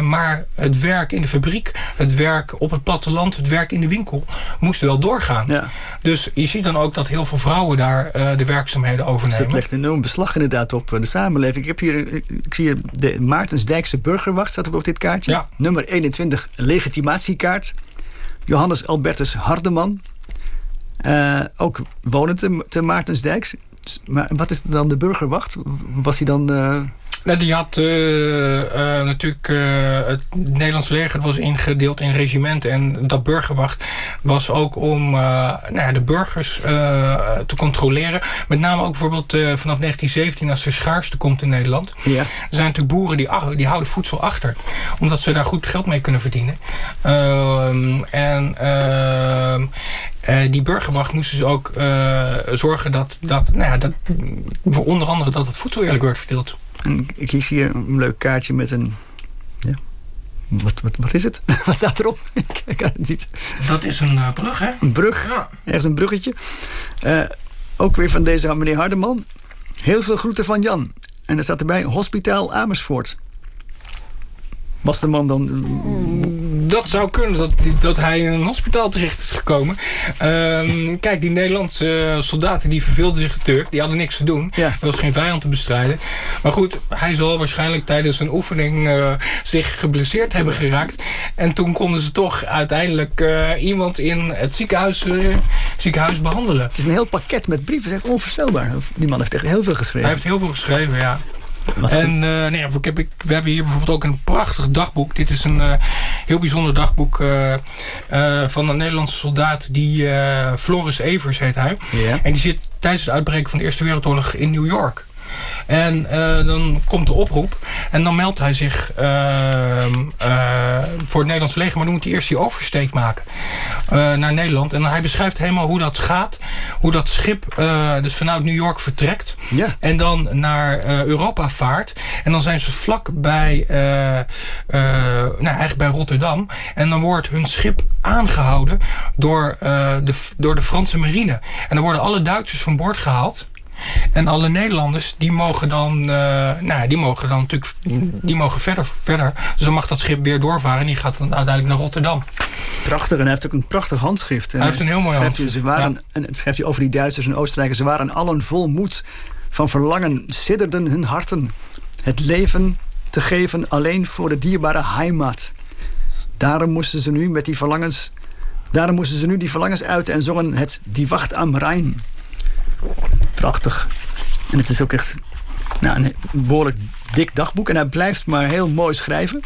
Maar het werk in de fabriek, het werk op het platteland, het werk in de winkel moest wel doorgaan. Ja. Dus je ziet dan ook dat heel veel vrouwen daar uh, de werkzaamheden overnemen. Dus dat legt een enorm beslag inderdaad op de samenleving. Ik, heb hier, ik zie hier de Maartensdijkse burgerwacht staat op dit kaartje. Ja. Nummer 21, legitimatiekaart. Johannes Albertus Hardeman. Uh, ook wonend te, te Maartensdijk. Maar wat is dan de burgerwacht? Was hij dan... Uh... Nou, die had uh, uh, natuurlijk uh, het Nederlands leger was ingedeeld in regimenten. En dat burgerwacht was ook om nou ja, de burgers te controleren. Met name ook bijvoorbeeld vanaf 1917 als er schaarste komt in Nederland. Ja. Er zijn natuurlijk boeren die, die houden voedsel achter. Omdat ze daar goed geld mee kunnen verdienen. Ehm, en ehm, die burgerwacht moesten ze ook zorgen dat, dat, nou ja, dat voor onder andere dat het voedsel eerlijk werd verdeeld. Ik kies hier een leuk kaartje met een... Ja. Wat, wat, wat is het? wat staat erop? Ik kan het niet. Dat is een uh, brug, hè? Een brug. Ja. Ergens een bruggetje. Uh, ook weer van deze meneer Hardeman. Heel veel groeten van Jan. En er staat erbij Hospitaal Amersfoort. Was de man dan... Dat zou kunnen, dat, dat hij in een hospitaal terecht is gekomen. Uh, kijk, die Nederlandse soldaten die verveelden zich natuurlijk. Die hadden niks te doen. Ja. Er was geen vijand te bestrijden. Maar goed, hij zal waarschijnlijk tijdens een oefening uh, zich geblesseerd hebben geraakt. En toen konden ze toch uiteindelijk uh, iemand in het ziekenhuis, ziekenhuis behandelen. Het is een heel pakket met brieven. Het is echt onvoorstelbaar. Die man heeft echt heel veel geschreven. Hij heeft heel veel geschreven, ja. En uh, nee, ik heb, ik, we hebben hier bijvoorbeeld ook een prachtig dagboek. Dit is een uh, heel bijzonder dagboek uh, van een Nederlandse soldaat. Die Floris Evers heet hij. En die zit tijdens het uitbreken van de Eerste Wereldoorlog in New York. En uh, dan komt de oproep. En dan meldt hij zich uh, uh, voor het Nederlands leger. Maar dan moet hij eerst die oversteek maken naar Nederland. En hij beschrijft helemaal hoe dat gaat. Hoe dat schip dus vanuit New York vertrekt. Ja. En dan naar Europa vaart. En dan zijn ze vlak bij, nou, eigenlijk bij Rotterdam. En dan wordt hun schip aangehouden door, de, door de Franse marine. En dan worden alle Duitsers van boord gehaald. En alle Nederlanders die mogen dan, uh, nou, die mogen dan natuurlijk, die mogen verder, verder. Dus dan mag dat schip weer doorvaren en die gaat dan uiteindelijk naar Rotterdam. Prachtig, en hij heeft ook een prachtig handschrift. Hij heeft een heel mooi handschrift. Ze waren, ja. En het schrijft hij over die Duitsers en Oostenrijkers. Ze waren allen vol moed. Van verlangen sidderden hun harten. Het leven te geven alleen voor de dierbare heimat. Daarom moesten ze nu met die verlangens... Daarom moesten ze nu die verlangens uit en zongen het Die Wacht am Rijn. Prachtig. En het is ook echt nou, een behoorlijk dik dagboek. En hij blijft maar heel mooi schrijven.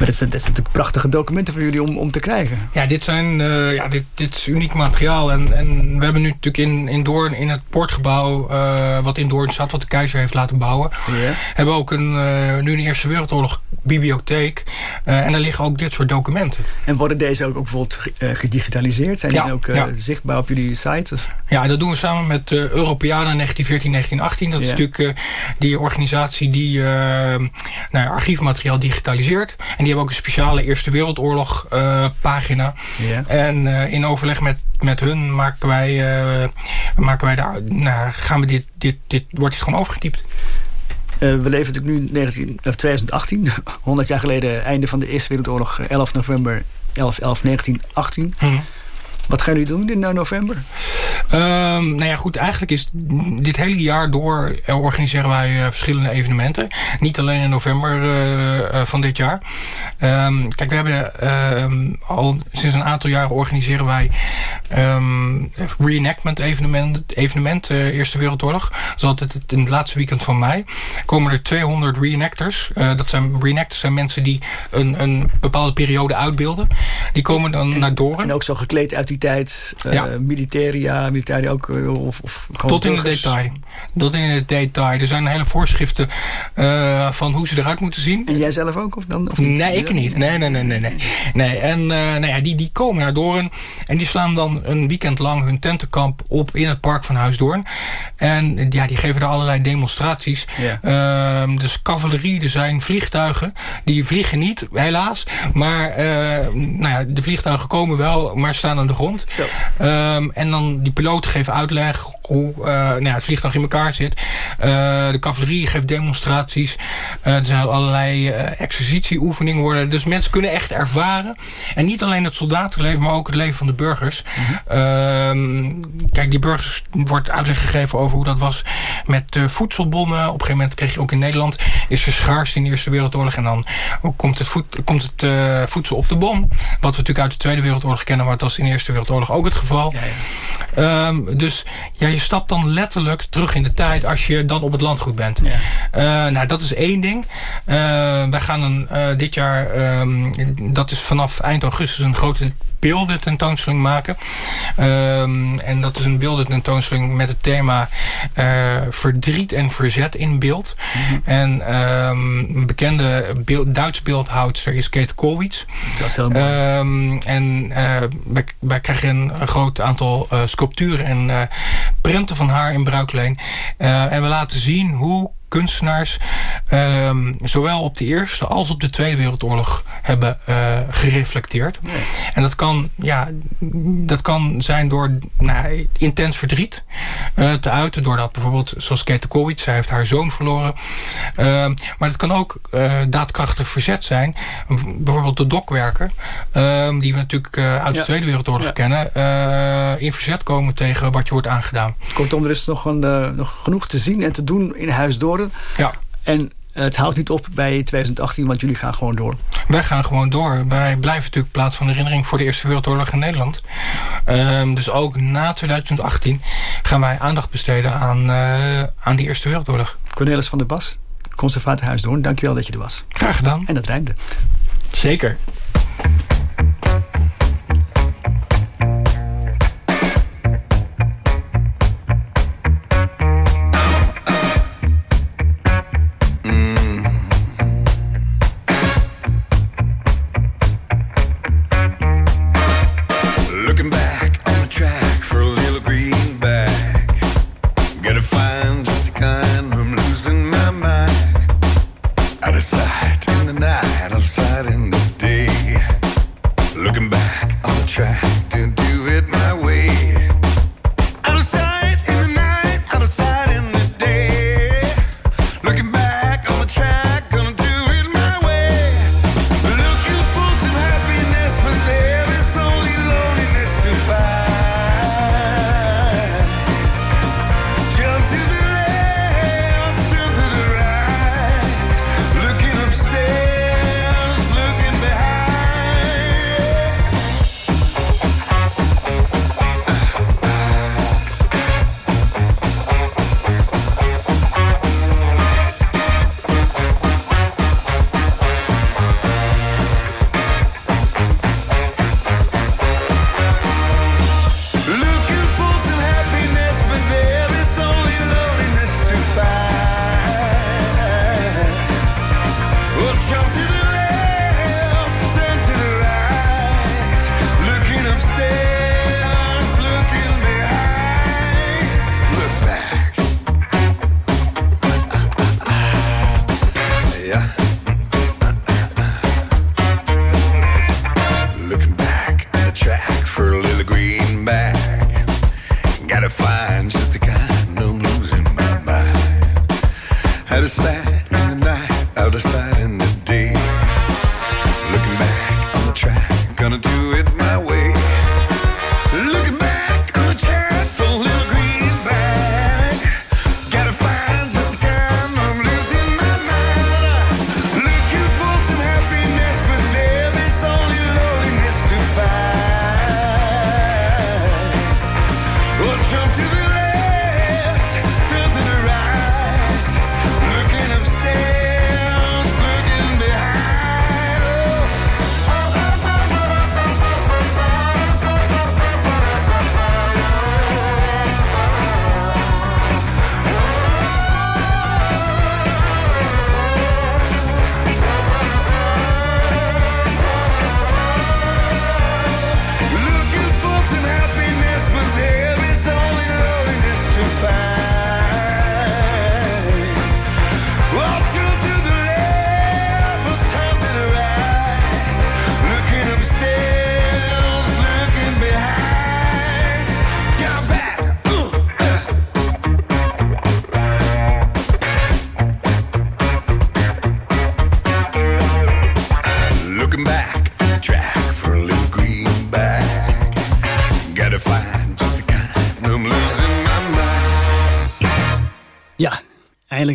Maar dat zijn, dat zijn natuurlijk prachtige documenten voor jullie om, om te krijgen. Ja, dit, zijn, uh, ja, dit, dit is uniek materiaal. En, en we hebben nu natuurlijk in, in Doorn, in het poortgebouw... Uh, wat in Doorn zat, wat de keizer heeft laten bouwen... Ja. hebben we ook een, uh, nu in de Eerste Wereldoorlog bibliotheek. en daar liggen ook dit soort documenten. En worden deze ook, ook bijvoorbeeld gedigitaliseerd? Zijn ja, die ook ja. zichtbaar op jullie site? Ja, dat doen we samen met Europeana 1914-1918. Dat is natuurlijk die organisatie die nou, archiefmateriaal digitaliseert. En die hebben ook een speciale Eerste Wereldoorlog uh, pagina. En uh, in overleg met, met hun maken wij, uh, maken wij daar, nou, gaan we dit, dit, dit, wordt dit gewoon overgetypt. Uh, we leven natuurlijk nu 19, 2018, 100 jaar geleden, einde van de Eerste Wereldoorlog, 11 november 11, 11 1918. Hmm. Wat gaan jullie doen in november? Um, nou ja, goed, eigenlijk is dit hele jaar door organiseren wij uh, verschillende evenementen. Niet alleen in november uh, van dit jaar. Um, kijk, we hebben al sinds een aantal jaren organiseren wij um, reenactment evenement, evenement Eerste Wereldoorlog. Dat is altijd het, in het laatste weekend van mei. Komen er 200 reenactors. dat zijn reenactors zijn mensen die een, een bepaalde periode uitbeelden. Die komen dan naar Doren. En ook zo gekleed uit die tijd. Ja. militaria, militaria ook. Of, of Tot in het detail. Tot in het detail. Er zijn hele voorschriften uh, van hoe ze eruit moeten zien. En jij zelf ook? Of dan, of niet? Nee, ik niet. Nee, nee, nee, nee. nee. nee. En uh, nou ja, die, die komen naar Doorn. En die slaan dan een weekend lang hun tentenkamp op in het park van Huisdoorn. En ja, die geven er allerlei demonstraties. Ja. Uh, dus cavalerie, er zijn vliegtuigen. Die vliegen niet, helaas. Maar nou ja, de vliegtuigen komen wel, maar staan aan de grond. Zo. Um, en dan die piloten geven uitleg hoe uh, nou ja, het vliegtuig in elkaar zit. Uh, de cavalerie geeft demonstraties. Uh, er zijn allerlei exercitieoefeningen worden. Dus mensen kunnen echt ervaren. En niet alleen het soldatenleven, maar ook het leven van de burgers. Mm Ehm, kijk, die burgers wordt uitleg gegeven over hoe dat was met voedselbonnen. Op een gegeven moment kreeg je ook in Nederland... is er schaars in de Eerste Wereldoorlog. En dan komt het, voed, komt het voedsel op de bom. Wat we natuurlijk uit de Tweede Wereldoorlog kennen... maar dat was in de Eerste Wereldoorlog ook het geval. Ja. Um, dus ja, je stapt dan letterlijk terug in de tijd... als je dan op het landgoed bent. Uh, nou, dat is één ding. wij gaan een, dit jaar... Um, dat is vanaf eind augustus een grote beelden tentoonstelling maken. Um, en dat is een beelden tentoonstelling met het thema uh, verdriet en verzet in beeld. Mm -hmm. En um, een bekende beeld, Duits beeldhoudster is Kate Koolwitz. Dat is heel mooi. Um, en uh, wij, wij, krijgen een, een groot aantal uh, sculpturen en prenten van haar in bruikleen. en we laten zien hoe kunstenaars um, zowel op de Eerste als op de Tweede Wereldoorlog hebben uh, gereflecteerd. Nee. En dat kan, ja, dat kan zijn door nou, intens verdriet uh, te uiten. Doordat bijvoorbeeld, zoals Kate Koolwitz, zij heeft haar zoon verloren. Uh, maar het kan ook daadkrachtig verzet zijn. Bijvoorbeeld de dokwerker, ehm, die we natuurlijk uit de. Tweede Wereldoorlog ja. kennen. in verzet komen tegen wat je wordt aangedaan. Kortom, er is nog, een, nog genoeg te zien en te doen in huis door ja. En het houdt niet op bij 2018, want jullie gaan gewoon door. Wij gaan gewoon door. Wij blijven natuurlijk plaats van herinnering voor de Eerste Wereldoorlog in Nederland. Um, dus ook na 2018 gaan wij aandacht besteden aan, uh, aan die Eerste Wereldoorlog. Cornelis van der Bas, Conservatenhuis Doorn, dankjewel dat je er was. Graag gedaan. En dat rijmde. Zeker.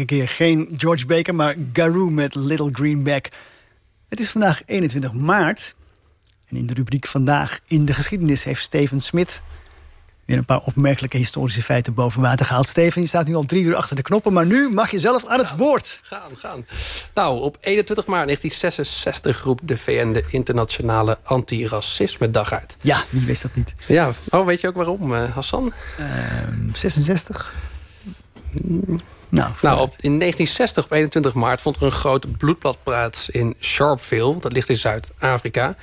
Een keer geen George Baker, maar Garou met Little Greenback. Het is vandaag 21 maart. En in de rubriek Vandaag in de geschiedenis heeft Steven Smit... weer een paar opmerkelijke historische feiten boven water gehaald. Steven, je staat nu al drie uur achter de knoppen... maar nu mag je zelf aan het woord. Gaan, gaan. Nou, op 21 maart 1966 roept de VN de Internationale Antiracisme-dag uit. Ja, wie wist dat niet? Ja, oh, weet je ook waarom, uh, Hassan? Ehm 66? Nou, Nou, op, in 1960 op 21 maart vond er een grote bloedbad plaats in Sharpeville. Dat ligt in Zuid-Afrika.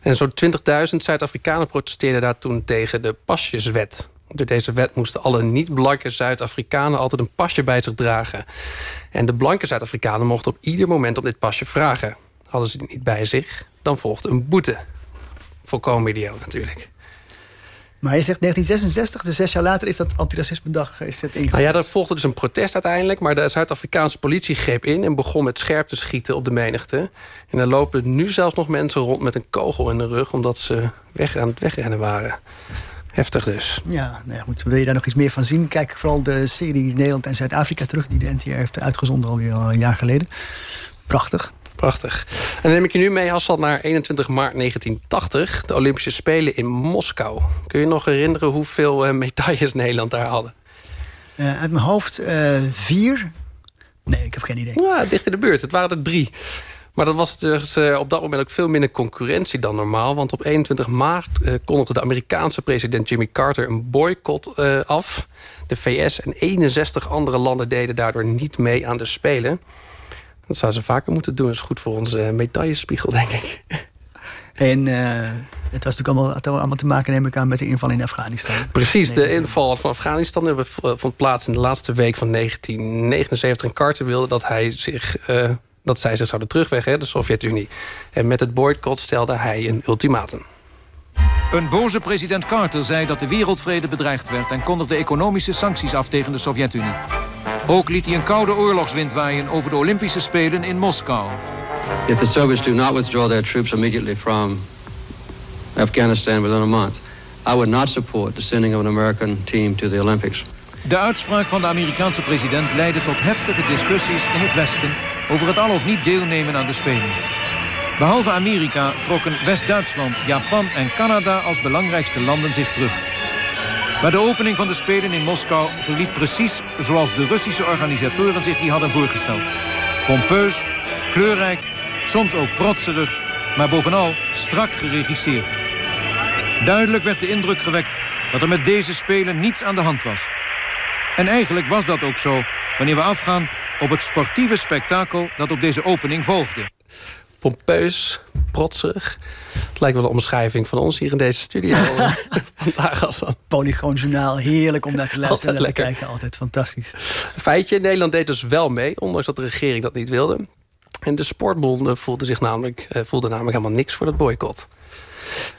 En zo'n 20.000 Zuid-Afrikanen protesteerden daar toen tegen de pasjeswet. Door deze wet moesten alle niet-blanke Zuid-Afrikanen altijd een pasje bij zich dragen. En de blanke Zuid-Afrikanen mochten op ieder moment om dit pasje vragen. Hadden ze het niet bij zich, dan volgde een boete. Volkomen idioot natuurlijk. Maar je zegt 1966, dus zes jaar later is dat antiracisme-dag is het ingevoerd. Nou ja, er volgde dus een protest uiteindelijk. Maar de Zuid-Afrikaanse politie greep in en begon met scherp te schieten op de menigte. En er lopen nu zelfs nog mensen rond met een kogel in de rug... omdat ze weg aan het wegrennen waren. Heftig dus. Ja, nou ja, goed, wil je daar nog iets meer van zien? Kijk vooral de serie Nederland en Zuid-Afrika terug... die de NTR heeft uitgezonden alweer al een jaar geleden. Prachtig. Prachtig. En dan neem ik je nu mee, Hassan, naar 21 maart 1980. De Olympische Spelen in Moskou. Kun je nog herinneren hoeveel uh, medailles Nederland daar hadden? Uh, uit mijn hoofd uh, vier. Nee, ik heb geen idee. Ja, dicht in de buurt. Het waren er drie. Maar dat was dus uh, op dat moment ook veel minder concurrentie dan normaal. Want op 21 maart uh, kondigde de Amerikaanse president Jimmy Carter een boycott uh, af. De VS en 61 andere landen deden daardoor niet mee aan de Spelen. Dat zou ze vaker moeten doen. Dat is goed voor onze medaillespiegel, denk ik. En uh, het was natuurlijk allemaal, allemaal te maken, neem ik aan, met de inval in Afghanistan. Precies, de inval van Afghanistan vond plaats in de laatste week van 1979. En Carter wilde dat, hij zich, uh, dat zij zich zouden terugwegen, de Sovjet-Unie. En met het boycott stelde hij een ultimatum. Een boze president Carter zei dat de wereldvrede bedreigd werd... en kondigde economische sancties af tegen de Sovjet-Unie. Ook liet hij een koude oorlogswind waaien over de Olympische Spelen in Moskou. If the Soviets do not withdraw their troops immediately from Afghanistan within a month, I would not support the sending of an American team to the Olympics. De uitspraak van de Amerikaanse president leidde tot heftige discussies in het Westen over het al of niet deelnemen aan de Spelen. Behalve Amerika trokken West-Duitsland, Japan en Canada als belangrijkste landen zich terug. Maar de opening van de Spelen in Moskou verliep precies zoals de Russische organisatoren zich die hadden voorgesteld. Pompeus, kleurrijk, soms ook protserig, maar bovenal strak geregisseerd. Duidelijk werd de indruk gewekt dat er met deze Spelen niets aan de hand was. En eigenlijk was dat ook zo wanneer we afgaan op het sportieve spektakel dat op deze opening volgde. Pompeus, protserig. Het lijkt wel een omschrijving van ons hier in deze studio. Vandaag als Polygoon Journaal, heerlijk om naar te luisteren en naar te kijken. Altijd fantastisch. Feitje, Nederland deed dus wel mee, ondanks dat de regering dat niet wilde. En de sportbonden voelden, zich namelijk, uh, voelden namelijk helemaal niks voor dat boycott.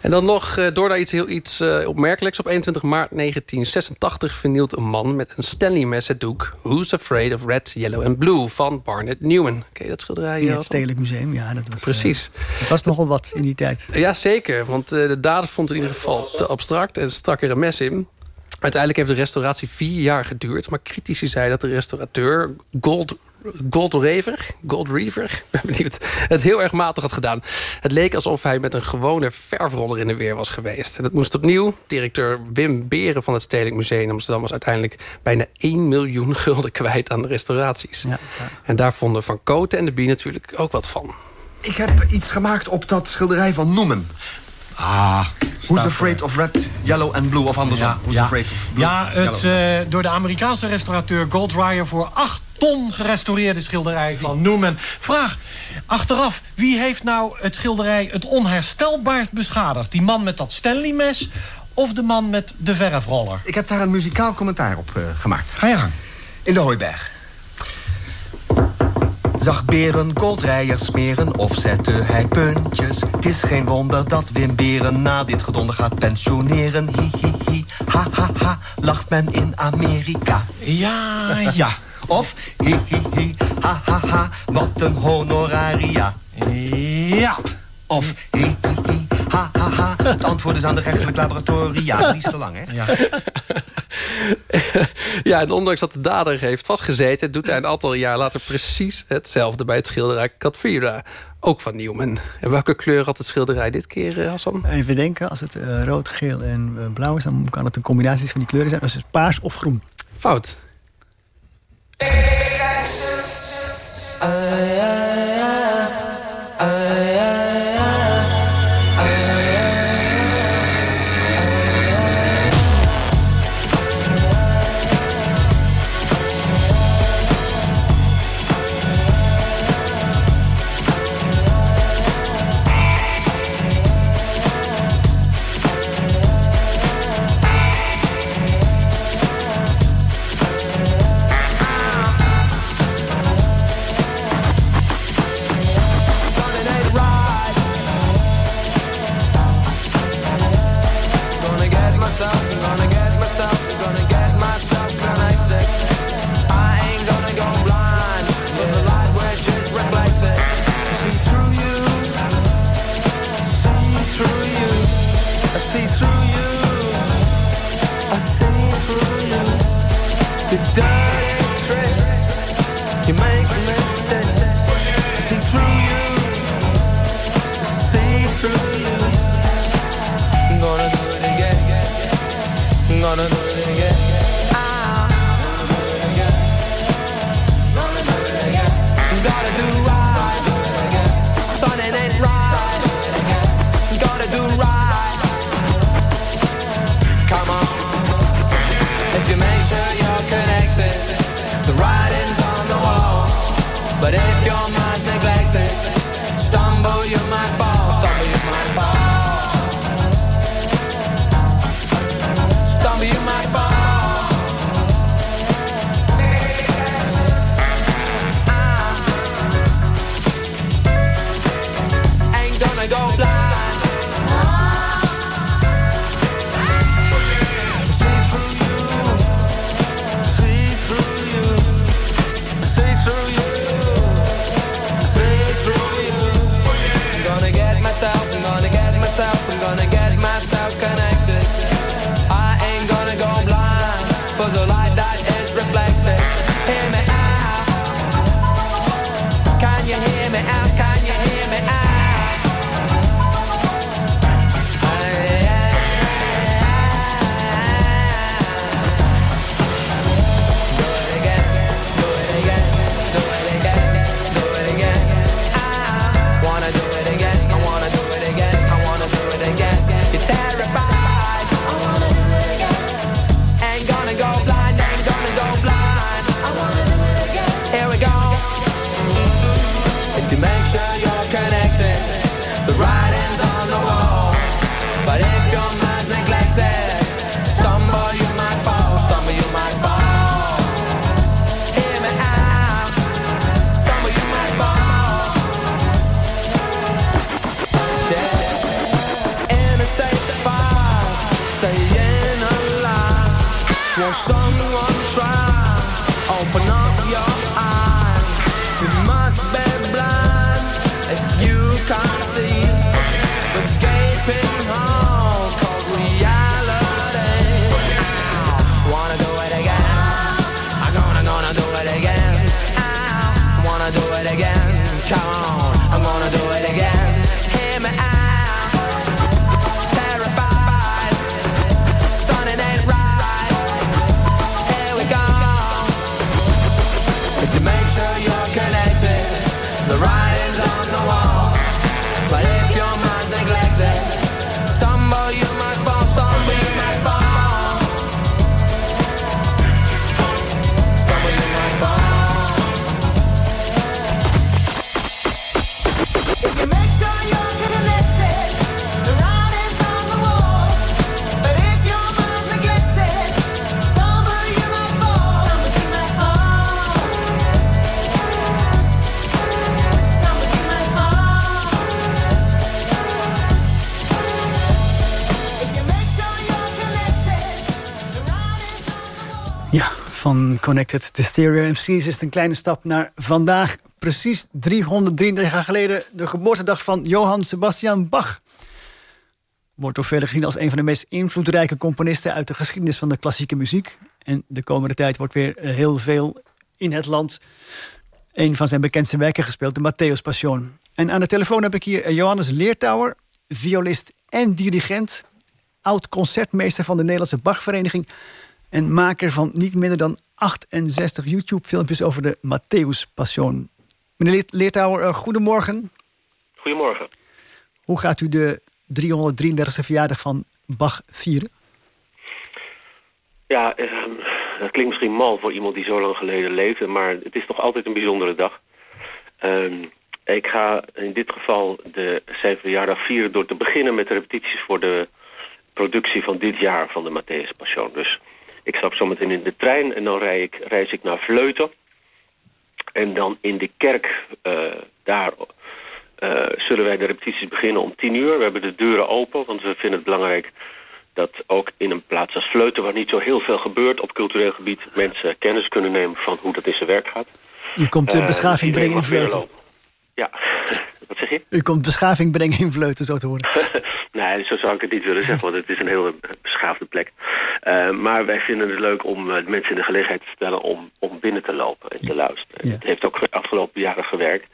En dan nog, uh, door naar iets heel iets uh, opmerkelijks. Op 21 maart 1986 vernielt een man met een Stanley-mes het doek... Who's Afraid of Red, Yellow and Blue van Barnett Newman. Ken je dat schilderij? In het Stedelijk Museum, ja. Dat was, Precies. Uh, dat was nogal wat in die tijd. Ja, zeker. Want de dader vond in ieder geval te abstract... en stak er een mes in. Uiteindelijk heeft de restauratie vier jaar geduurd. Maar critici zeiden dat de restaurateur Gold Gold Reaver, Gold Reaver, het, het heel erg matig had gedaan. Het leek alsof hij met een gewone verfroller in de weer was geweest. En dat moest opnieuw. Directeur Wim Beren van het Stedelijk Museum in Amsterdam... was uiteindelijk bijna 1 miljoen gulden kwijt aan de restauraties. Ja, ja. En daar vonden Van Koten en de Bie natuurlijk ook wat van. Ik heb iets gemaakt op dat schilderij van Noemen. Ah, Who's afraid of red, yellow and blue? Of andersom. Ja, Who's ja. afraid of blue, Ja, het uh, door de Amerikaanse restaurateur Goldryer voor 8 ton gerestaureerde schilderij van Newman. Vraag, achteraf, wie heeft nou het schilderij het onherstelbaarst beschadigd? Die man met dat Stanley-mes of de man met de verfroller? Ik heb daar een muzikaal commentaar op uh, gemaakt. Ga je gang. In de Hooiberg. Zag Beren Goldrijer smeren of zette hij puntjes. Het is geen wonder dat Wim Beren na dit gedonder gaat pensioneren. Hi, hi, hi, ha, ha, ha, lacht men in Amerika. Ja, ja. Of hi, hi, hi, ha, ha, ha, wat een honoraria. Ja. Of hi, hi, hi, ha, ha, ha. Het antwoord is aan de rechtelijk laboratoria. Ja, niet te lang, hè? Ja. ja, en ondanks dat de dader heeft vastgezeten... doet hij een aantal jaar later precies hetzelfde... bij het schilderij Catvira, ook van Newman. En welke kleur had het schilderij dit keer, eh, Hassan? Even denken, als het eh, rood, geel en eh, blauw is... dan kan het een combinatie van die kleuren zijn. Als het paars of groen. Fout. time. Connected to Stereo MC's is een kleine stap naar vandaag. Precies 333 jaar geleden, de geboortedag van Johann Sebastian Bach. Wordt door velen gezien als een van de meest invloedrijke componisten... uit de geschiedenis van de klassieke muziek. En de komende tijd wordt weer eh, heel veel in het land... een van zijn bekendste werken gespeeld, de Matthäus Passion. En aan de telefoon heb ik hier eh, Johannes Leertouwer, violist en dirigent... oud-concertmeester van de Nederlandse Bachvereniging en maker van niet minder dan 68 YouTube-filmpjes over de Matthäus Passion. Meneer Leertouwer, uh, goedemorgen. Goedemorgen. Hoe gaat u de 333e verjaardag van Bach vieren? Ja, eh, dat klinkt misschien mal voor iemand die zo lang geleden leefde... maar het is toch altijd een bijzondere dag. Ehm, ik ga in dit geval de, zijn verjaardag vieren... door te beginnen met de repetities voor de productie van dit jaar van de Matthäus Passion. Dus ik stap zometeen in de trein en dan rij ik, reis ik naar Vleuten. En dan in de kerk uh, daar uh, zullen wij de repetities beginnen om tien uur. We hebben de deuren open, want we vinden het belangrijk dat ook in een plaats als Vleuten... waar niet zo heel veel gebeurt op cultureel gebied... mensen kennis kunnen nemen van hoe dat in zijn werk gaat. U komt de beschaving uh, brengen in Vleuten. Ja, wat zeg je? U komt beschaving brengen in Vleuten, zo te horen. nee, zo zou ik het niet willen zeggen, want het is een heel beschaafde plek. Uh, maar wij vinden het leuk om uh, mensen in de gelegenheid te stellen om, om binnen te lopen en te luisteren. Ja. Het heeft ook de afgelopen jaren gewerkt.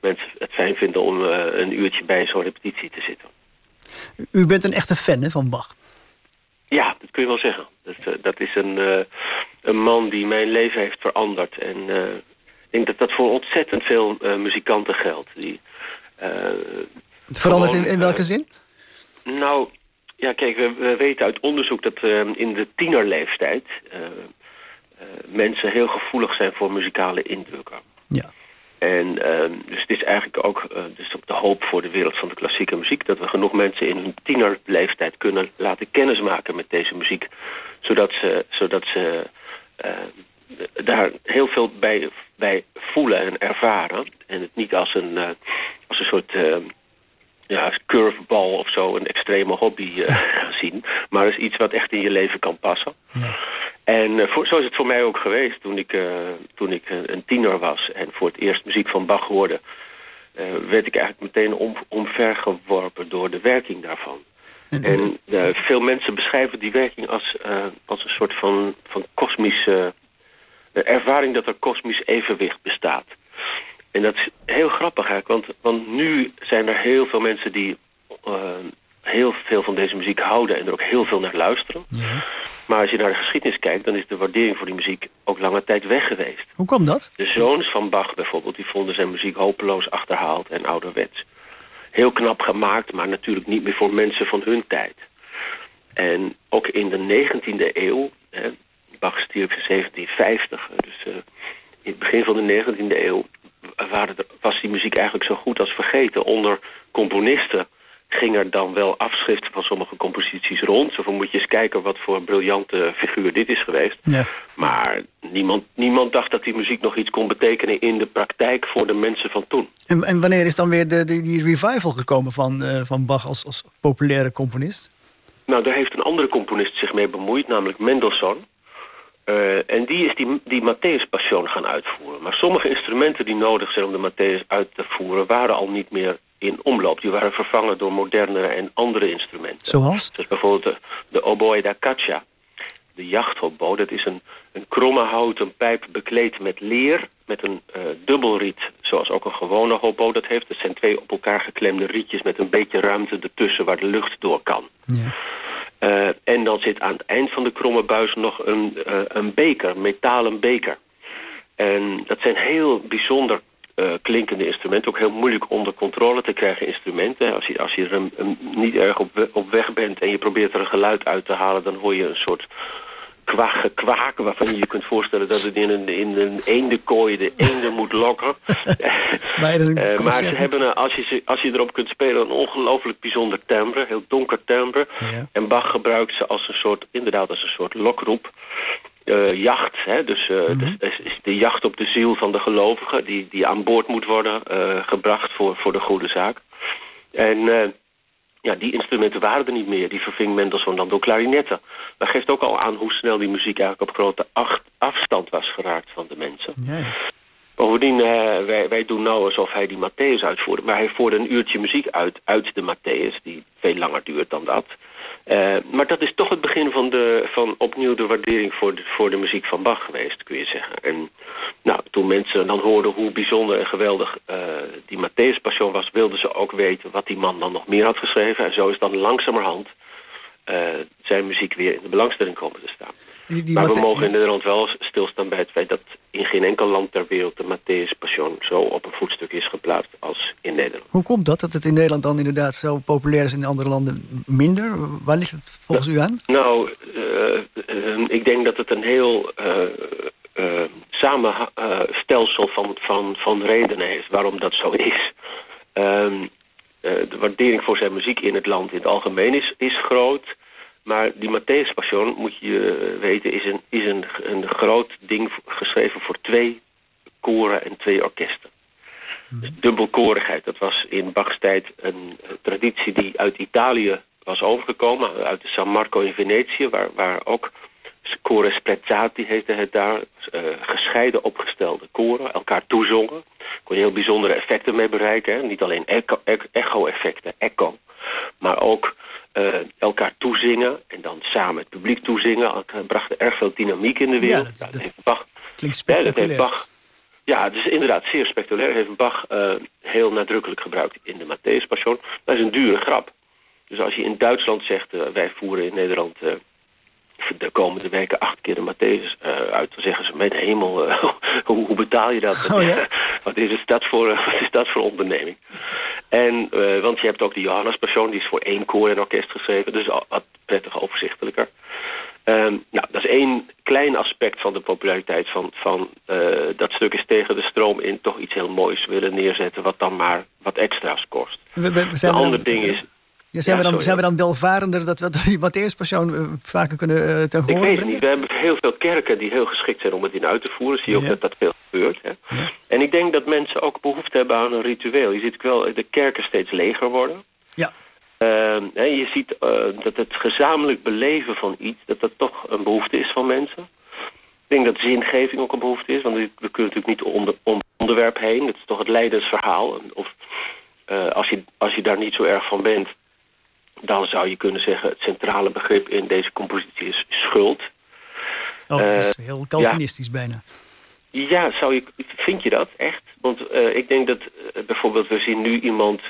Mensen het fijn vinden om uh, een uurtje bij zo'n repetitie te zitten. U bent een echte fan hè, van Bach? Ja, dat kun je wel zeggen. Dat, dat is een, een man die mijn leven heeft veranderd. En denk dat dat voor ontzettend veel muzikanten geldt. Die, Veranderd in, in welke zin? Nou, ja, kijk, we, we, weten uit onderzoek dat in de tienerleeftijd... Mensen heel gevoelig zijn voor muzikale indrukken. Ja. En ehm, dus het is eigenlijk ook, dus ook de hoop voor de wereld van de klassieke muziek... dat we genoeg mensen in hun tienerleeftijd kunnen laten kennismaken met deze muziek. Zodat ze, zodat ze daar heel veel bij, bij voelen en ervaren. En het niet als een, als een soort ja, curveball of zo, een extreme hobby uh, zien. Maar is iets wat echt in je leven kan passen. Ja. En uh, voor, zo is het voor mij ook geweest toen ik, uh, toen ik een tiener was... en voor het eerst muziek van Bach hoorde... werd ik eigenlijk meteen om, omvergeworpen door de werking daarvan. En, en veel mensen beschrijven die werking als, als een soort van, van kosmische... ervaring dat er kosmisch evenwicht bestaat. En dat is heel grappig eigenlijk, want, want nu zijn er heel veel mensen die uh, heel veel van deze muziek houden en er ook heel veel naar luisteren. Ja. Maar als je naar de geschiedenis kijkt, dan is de waardering voor die muziek ook lange tijd weg geweest. Hoe kwam dat? De zoons van Bach bijvoorbeeld, die vonden zijn muziek hopeloos achterhaald en ouderwets. Heel knap gemaakt, maar natuurlijk niet meer voor mensen van hun tijd. En ook in de 19e eeuw, hè, Bach stierf in 1750, dus uh, in het begin van de 19e eeuw was die muziek eigenlijk zo goed als vergeten. Onder componisten ging er dan wel afschriften van sommige composities rond. Zo van moet je eens kijken wat voor briljante figuur dit is geweest. Ja. Maar niemand, niemand dacht dat die muziek nog iets kon betekenen in de praktijk voor de mensen van toen. En, en wanneer is dan weer de, de die revival gekomen van, uh, van Bach als, als populaire componist? Nou, daar heeft een andere componist zich mee bemoeid, namelijk Mendelssohn. Uh, en die is die, die Matthäus Passion gaan uitvoeren. Maar sommige instrumenten die nodig zijn om de Matthäus uit te voeren... waren al niet meer in omloop. Die waren vervangen door modernere en andere instrumenten. Zoals? Dus bijvoorbeeld de, de oboe da caccia. De jachthobo, dat is een, een kromme houten pijp bekleed met leer... met een uh, dubbelriet, zoals ook een gewone hobo dat heeft. Dat zijn twee op elkaar geklemde rietjes met een beetje ruimte ertussen... waar de lucht door kan. Ja. Uh, en dan zit aan het eind van de kromme buis nog een, uh, een beker, metalen beker. En dat zijn heel bijzonder uh, klinkende instrumenten. Ook heel moeilijk onder controle te krijgen instrumenten. Als je, als je er een, niet erg op, op weg bent en je probeert er een geluid uit te halen... dan hoor je een soort kwaag, kwaken waarvan je je kunt voorstellen dat het in een, in een eendenkooi de eenden moet lokken. uh, maar ze hebben, een, als, je ze, als je erop kunt spelen, een ongelooflijk bijzonder timbre, heel donker timbre. Ja. En Bach gebruikt ze als een soort, inderdaad als een soort lokroep. Uh, jacht, hè? dus uh, mm -hmm. is, is de jacht op de ziel van de gelovigen... die, die aan boord moet worden gebracht voor, voor de goede zaak. En ja, die instrumenten waren er niet meer. Die verving Mendelssohn dan door klarinetten. Dat geeft ook al aan hoe snel die muziek eigenlijk op grote afstand was geraakt van de mensen. Ja. Bovendien, eh, wij, wij doen nou alsof hij die Matthäus uitvoerde. Maar hij voerde een uurtje muziek uit, uit de Matthäus, die veel langer duurt dan dat. Eh, maar dat is toch het begin van, de, van opnieuw de waardering voor de, voor de muziek van Bach geweest, kun je zeggen. En nou, toen mensen dan hoorden hoe bijzonder en geweldig eh, die Matthäus Passion was... wilden ze ook weten wat die man dan nog meer had geschreven. En zo is dan langzamerhand zijn muziek weer in de belangstelling komen te staan. Die- die maar we mogen in Nederland wel stilstaan bij het feit... dat in geen enkel land ter wereld de Matthäus Passion zo op een voetstuk is geplaatst als in Nederland. Hoe komt dat, dat het in Nederland dan inderdaad zo populair is... en in andere landen minder? Waar ligt het volgens u aan? Nou, eh, eh, ik denk dat het een heel eh eh, samenstelsel van, van, van redenen heeft waarom dat zo is. Ehm, eh, de waardering voor zijn muziek in het land in het algemeen is, is groot. Maar die Matthäus Passion, moet je eh, weten, is, een, is een, een groot ding geschreven voor twee koren en twee orkesten. Dus dubbelkorigheid, dat was in Bachs tijd een eh, traditie die uit Italië was overgekomen. Uit de San Marco in Venetië, waar, waar ook koren sprezzati heette het daar. eh, gescheiden opgestelde koren, elkaar toezongen. Kon je heel bijzondere effecten mee bereiken. Hè? Niet alleen ec- echo-effecten, echo. Maar ook eh, elkaar toezingen en dan samen het publiek toezingen. Dat bracht erg veel dynamiek in de wereld. dat Nou, dat heeft Bach Klinkt ja, spectaculair. Bach. Ja, het is inderdaad zeer spectaculair. Heeft Bach eh, heel nadrukkelijk gebruikt in de Matthäus Passion. Dat is een dure grap. Dus als je in Duitsland zegt, eh, wij voeren in Nederland eh, de komende weken acht keer de Matthäus eh, uit, dan zeggen ze, mijn hemel, eh, hoe, hoe betaal je dat? Oh, ja? wat, is dat voor, eh, wat is dat voor onderneming? En, want je hebt ook de Johannes Passion, die is voor één koor en orkest geschreven, dus wat prettig overzichtelijker. Ehm, nou, dat is één klein aspect van de populariteit van, van dat stuk is tegen de stroom in toch iets heel moois willen neerzetten, wat dan maar wat extra's kost. We, we- we Een zijn we ander ding is, ja, zijn, Ja, we dan, sorry. zijn we dan welvarender dat we dat die Matthäus-persoon eh, vaker kunnen eh, ten Ik weet het niet. We hebben heel veel kerken die heel geschikt zijn om het in uit te voeren. Zie je ook dat dat veel gebeurt. Hè? En ik denk dat mensen ook behoefte hebben aan een ritueel. Je ziet wel de kerken steeds leger worden. Ja. Ehm, hè, je ziet eh, dat het gezamenlijk beleven van iets... dat dat toch een behoefte is van mensen. Ik denk dat zingeving ook een behoefte is. Want we kunnen natuurlijk niet onder, om het onderwerp heen. Het is toch het leidensverhaal. Of eh, als, je, als je daar niet zo erg van bent... dan zou je kunnen zeggen... het centrale begrip in deze compositie is schuld. Oh, dat is Eh, heel Calvinistisch bijna. Ja, zou je, vind je dat echt? Want eh, ik denk dat eh, bijvoorbeeld we zien nu iemand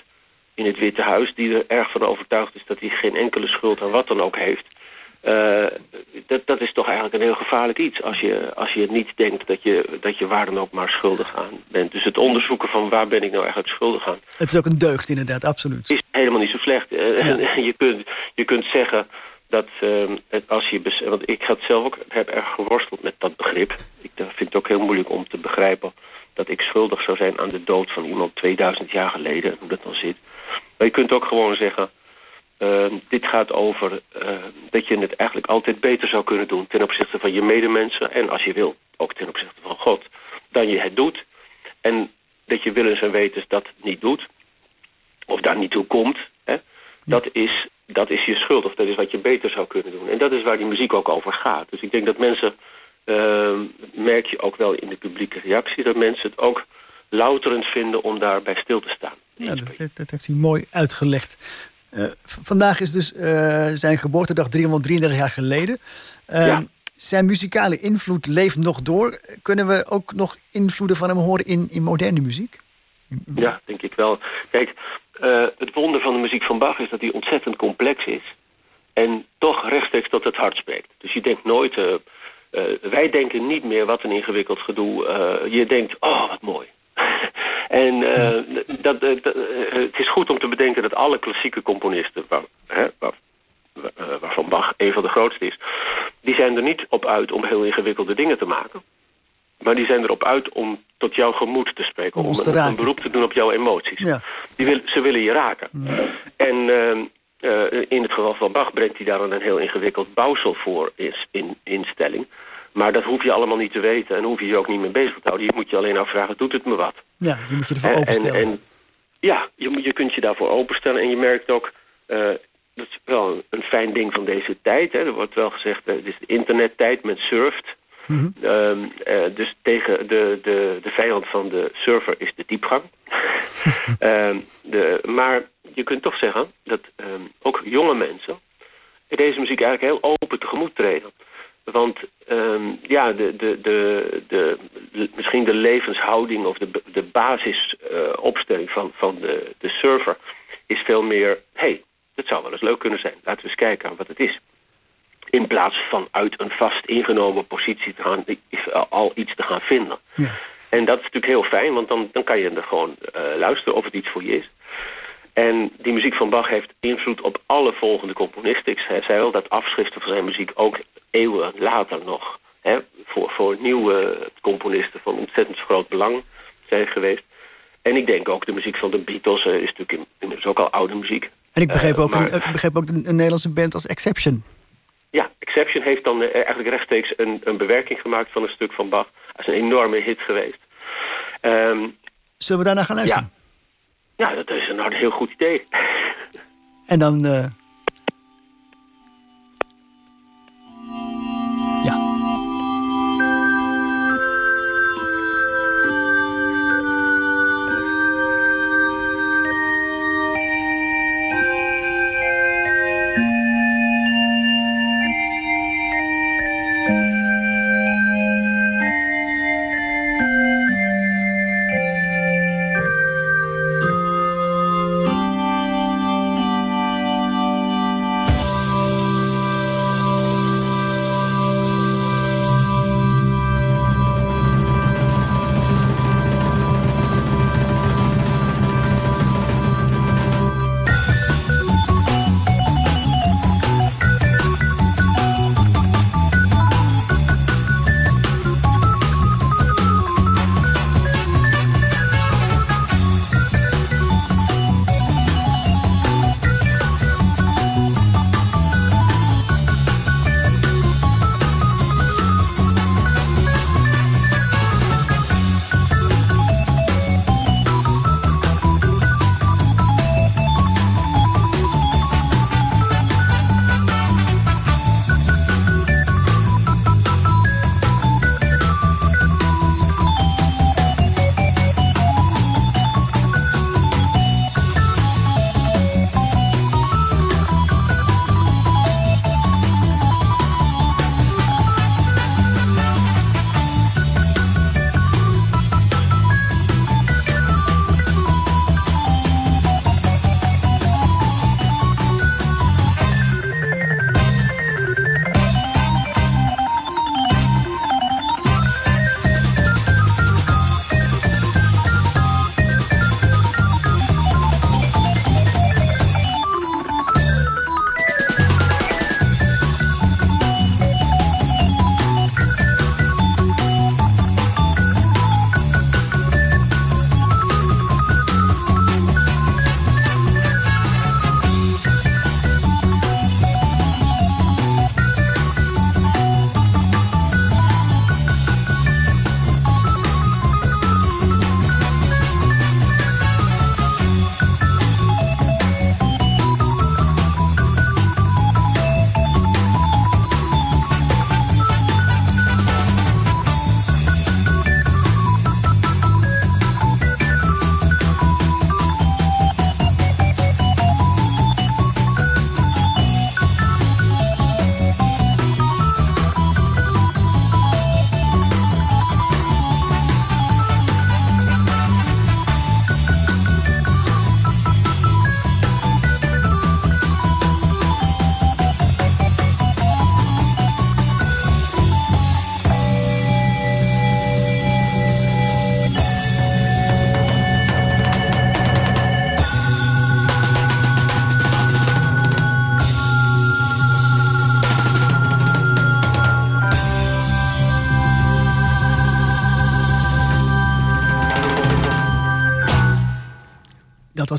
in het Witte Huis... die er erg van overtuigd is dat hij geen enkele schuld aan wat dan ook heeft. Eh, dat, dat is toch eigenlijk een heel gevaarlijk iets... als je, als je niet denkt dat je, dat je waar dan ook maar schuldig aan bent. Dus het onderzoeken van waar ben ik nou eigenlijk schuldig aan... Het is ook een deugd inderdaad, absoluut. is helemaal niet zo slecht. Eh, je, kunt, je kunt zeggen dat ehm, het als je... Want ik had zelf ook heb erg geworsteld met dat begrip. Ik vind het ook heel moeilijk om te begrijpen... dat ik schuldig zou zijn aan de dood van iemand 2000 jaar geleden. en Hoe dat dan zit. Maar je kunt ook gewoon zeggen... ehm, dit gaat over ehm, dat je het eigenlijk altijd beter zou kunnen doen... ten opzichte van je medemensen en als je wil, ook ten opzichte van God... dan je het doet. En dat je willens en wetens dat niet doet of daar niet toe komt, hè, dat, is, dat is je schuld. Of dat is wat je beter zou kunnen doen. En dat is waar die muziek ook over gaat. Dus ik denk dat mensen, ehm, merk je ook wel in de publieke reactie... dat mensen het ook louterend vinden om daarbij stil te staan. Ja, dat, dat, dat heeft hij mooi uitgelegd. Eh, vandaag is dus eh, zijn geboortedag 333 jaar geleden. Eh, Ja. Zijn muzikale invloed leeft nog door. Kunnen we ook nog invloeden van hem horen in, in moderne muziek? Ja, denk ik wel. Kijk, eh, het wonder van de muziek van Bach is dat die ontzettend complex is. En toch rechtstreeks tot het hart spreekt. Dus je denkt nooit... wij denken niet meer wat een ingewikkeld gedoe. je denkt, oh, wat mooi. en eh, dat, eh, dat, eh, het is goed om te bedenken dat alle klassieke componisten... Waar, hè, waar, waarvan Bach een van de grootste is... die zijn er niet op uit om heel ingewikkelde dingen te maken. Maar die zijn erop uit om tot jouw gemoed te spreken. Om Om ons te een, beroep te doen op jouw emoties. Ja. Die wil, ze willen je raken. En ehm, eh, in het geval van Bach brengt hij daar een heel ingewikkeld bouwsel voor is, in instelling. Maar dat hoef je allemaal niet te weten en hoef je je ook niet mee bezig te houden. Je moet je alleen afvragen, doet het me wat? Ja, je moet je ervoor En- openstellen. En, en, ja, je, je kunt je daarvoor openstellen. En je merkt ook, eh, dat is wel een, een fijn ding van deze tijd. Hè. Er wordt wel gezegd, eh, het is de internettijd, men surft. Mhm. Ehm, eh, dus tegen de, de, de vijand van de server is de diepgang. Ehm, de, maar je kunt toch zeggen dat ehm, ook jonge mensen deze muziek eigenlijk heel open tegemoet treden. Want ehm, ja, de, de, de, de, misschien de levenshouding of de, de basisopstelling van, van de, de server is veel meer... hey, dat zou wel eens leuk kunnen zijn. Laten we eens kijken aan wat het is. In plaats van uit een vast ingenomen positie te gaan, al iets te gaan vinden. Ja. En dat is natuurlijk heel fijn, want dan, dan kan je er gewoon eh, luisteren of het iets voor je is. En die muziek van Bach heeft invloed op alle volgende componisten. Ik zei- al dat afschriften van zijn muziek ook eeuwen later nog... Hè, voor, voor nieuwe componisten van ontzettend groot belang zijn geweest. En ik denk ook de muziek van de Beatles eh, is natuurlijk inmiddels ook al oude muziek. En ik begreep Eh, ook, maar- een, ik begreep ook een, een Nederlandse band als Exception. Ja, Exception heeft dan eh, eigenlijk rechtstreeks een, een bewerking gemaakt van een stuk van Bach. Dat is een enorme hit geweest. Ehm, Zullen we daarna gaan luisteren? ja, dat is nou een heel goed idee. En dan...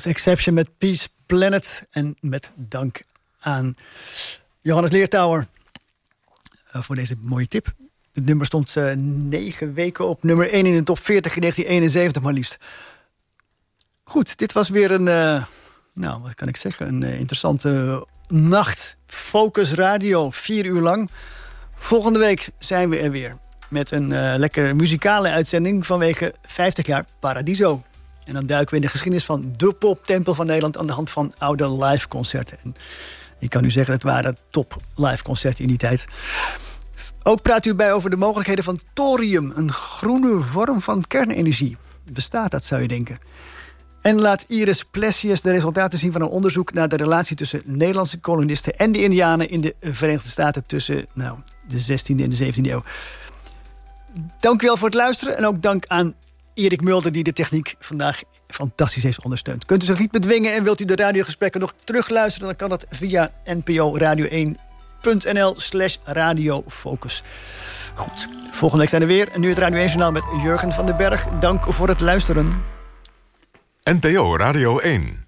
Exception met Peace Planet. En met dank aan Johannes Leertouwer eh, voor deze mooie tip. Het nummer stond eh, negen weken op nummer 1 in de top 40 in 1971 maar liefst. Goed, dit was weer een, eh, nou wat kan ik zeggen, een interessante nacht. Focus Radio, vier uur lang. Volgende week zijn we er weer. met een uh, lekker muzikale uitzending vanwege 50 jaar Paradiso. En dan duiken we in de geschiedenis van de poptempel van Nederland... aan de hand van oude live concerten. En ik kan u zeggen, het waren top live concerten in die tijd. Ook praat u bij over de mogelijkheden van thorium... een groene vorm van kernenergie. Bestaat dat, zou je denken? En laat Iris Plessius de resultaten zien van een onderzoek... naar de relatie tussen Nederlandse kolonisten en de Indianen... in de Verenigde Staten tussen nou, de 16e en de 17e eeuw. Dank u wel voor het luisteren. En ook dank aan Erik Mulder die de techniek vandaag fantastisch heeft ondersteund. Kunt u zich niet bedwingen en wilt u de radiogesprekken nog terugluisteren... dan kan dat via NPO Radio 1.nl slash radiofocus. Goed, volgende week zijn we weer. En nu het Radio 1 Journaal met Jurgen van den Berg. Dank voor het luisteren. NPO Radio 1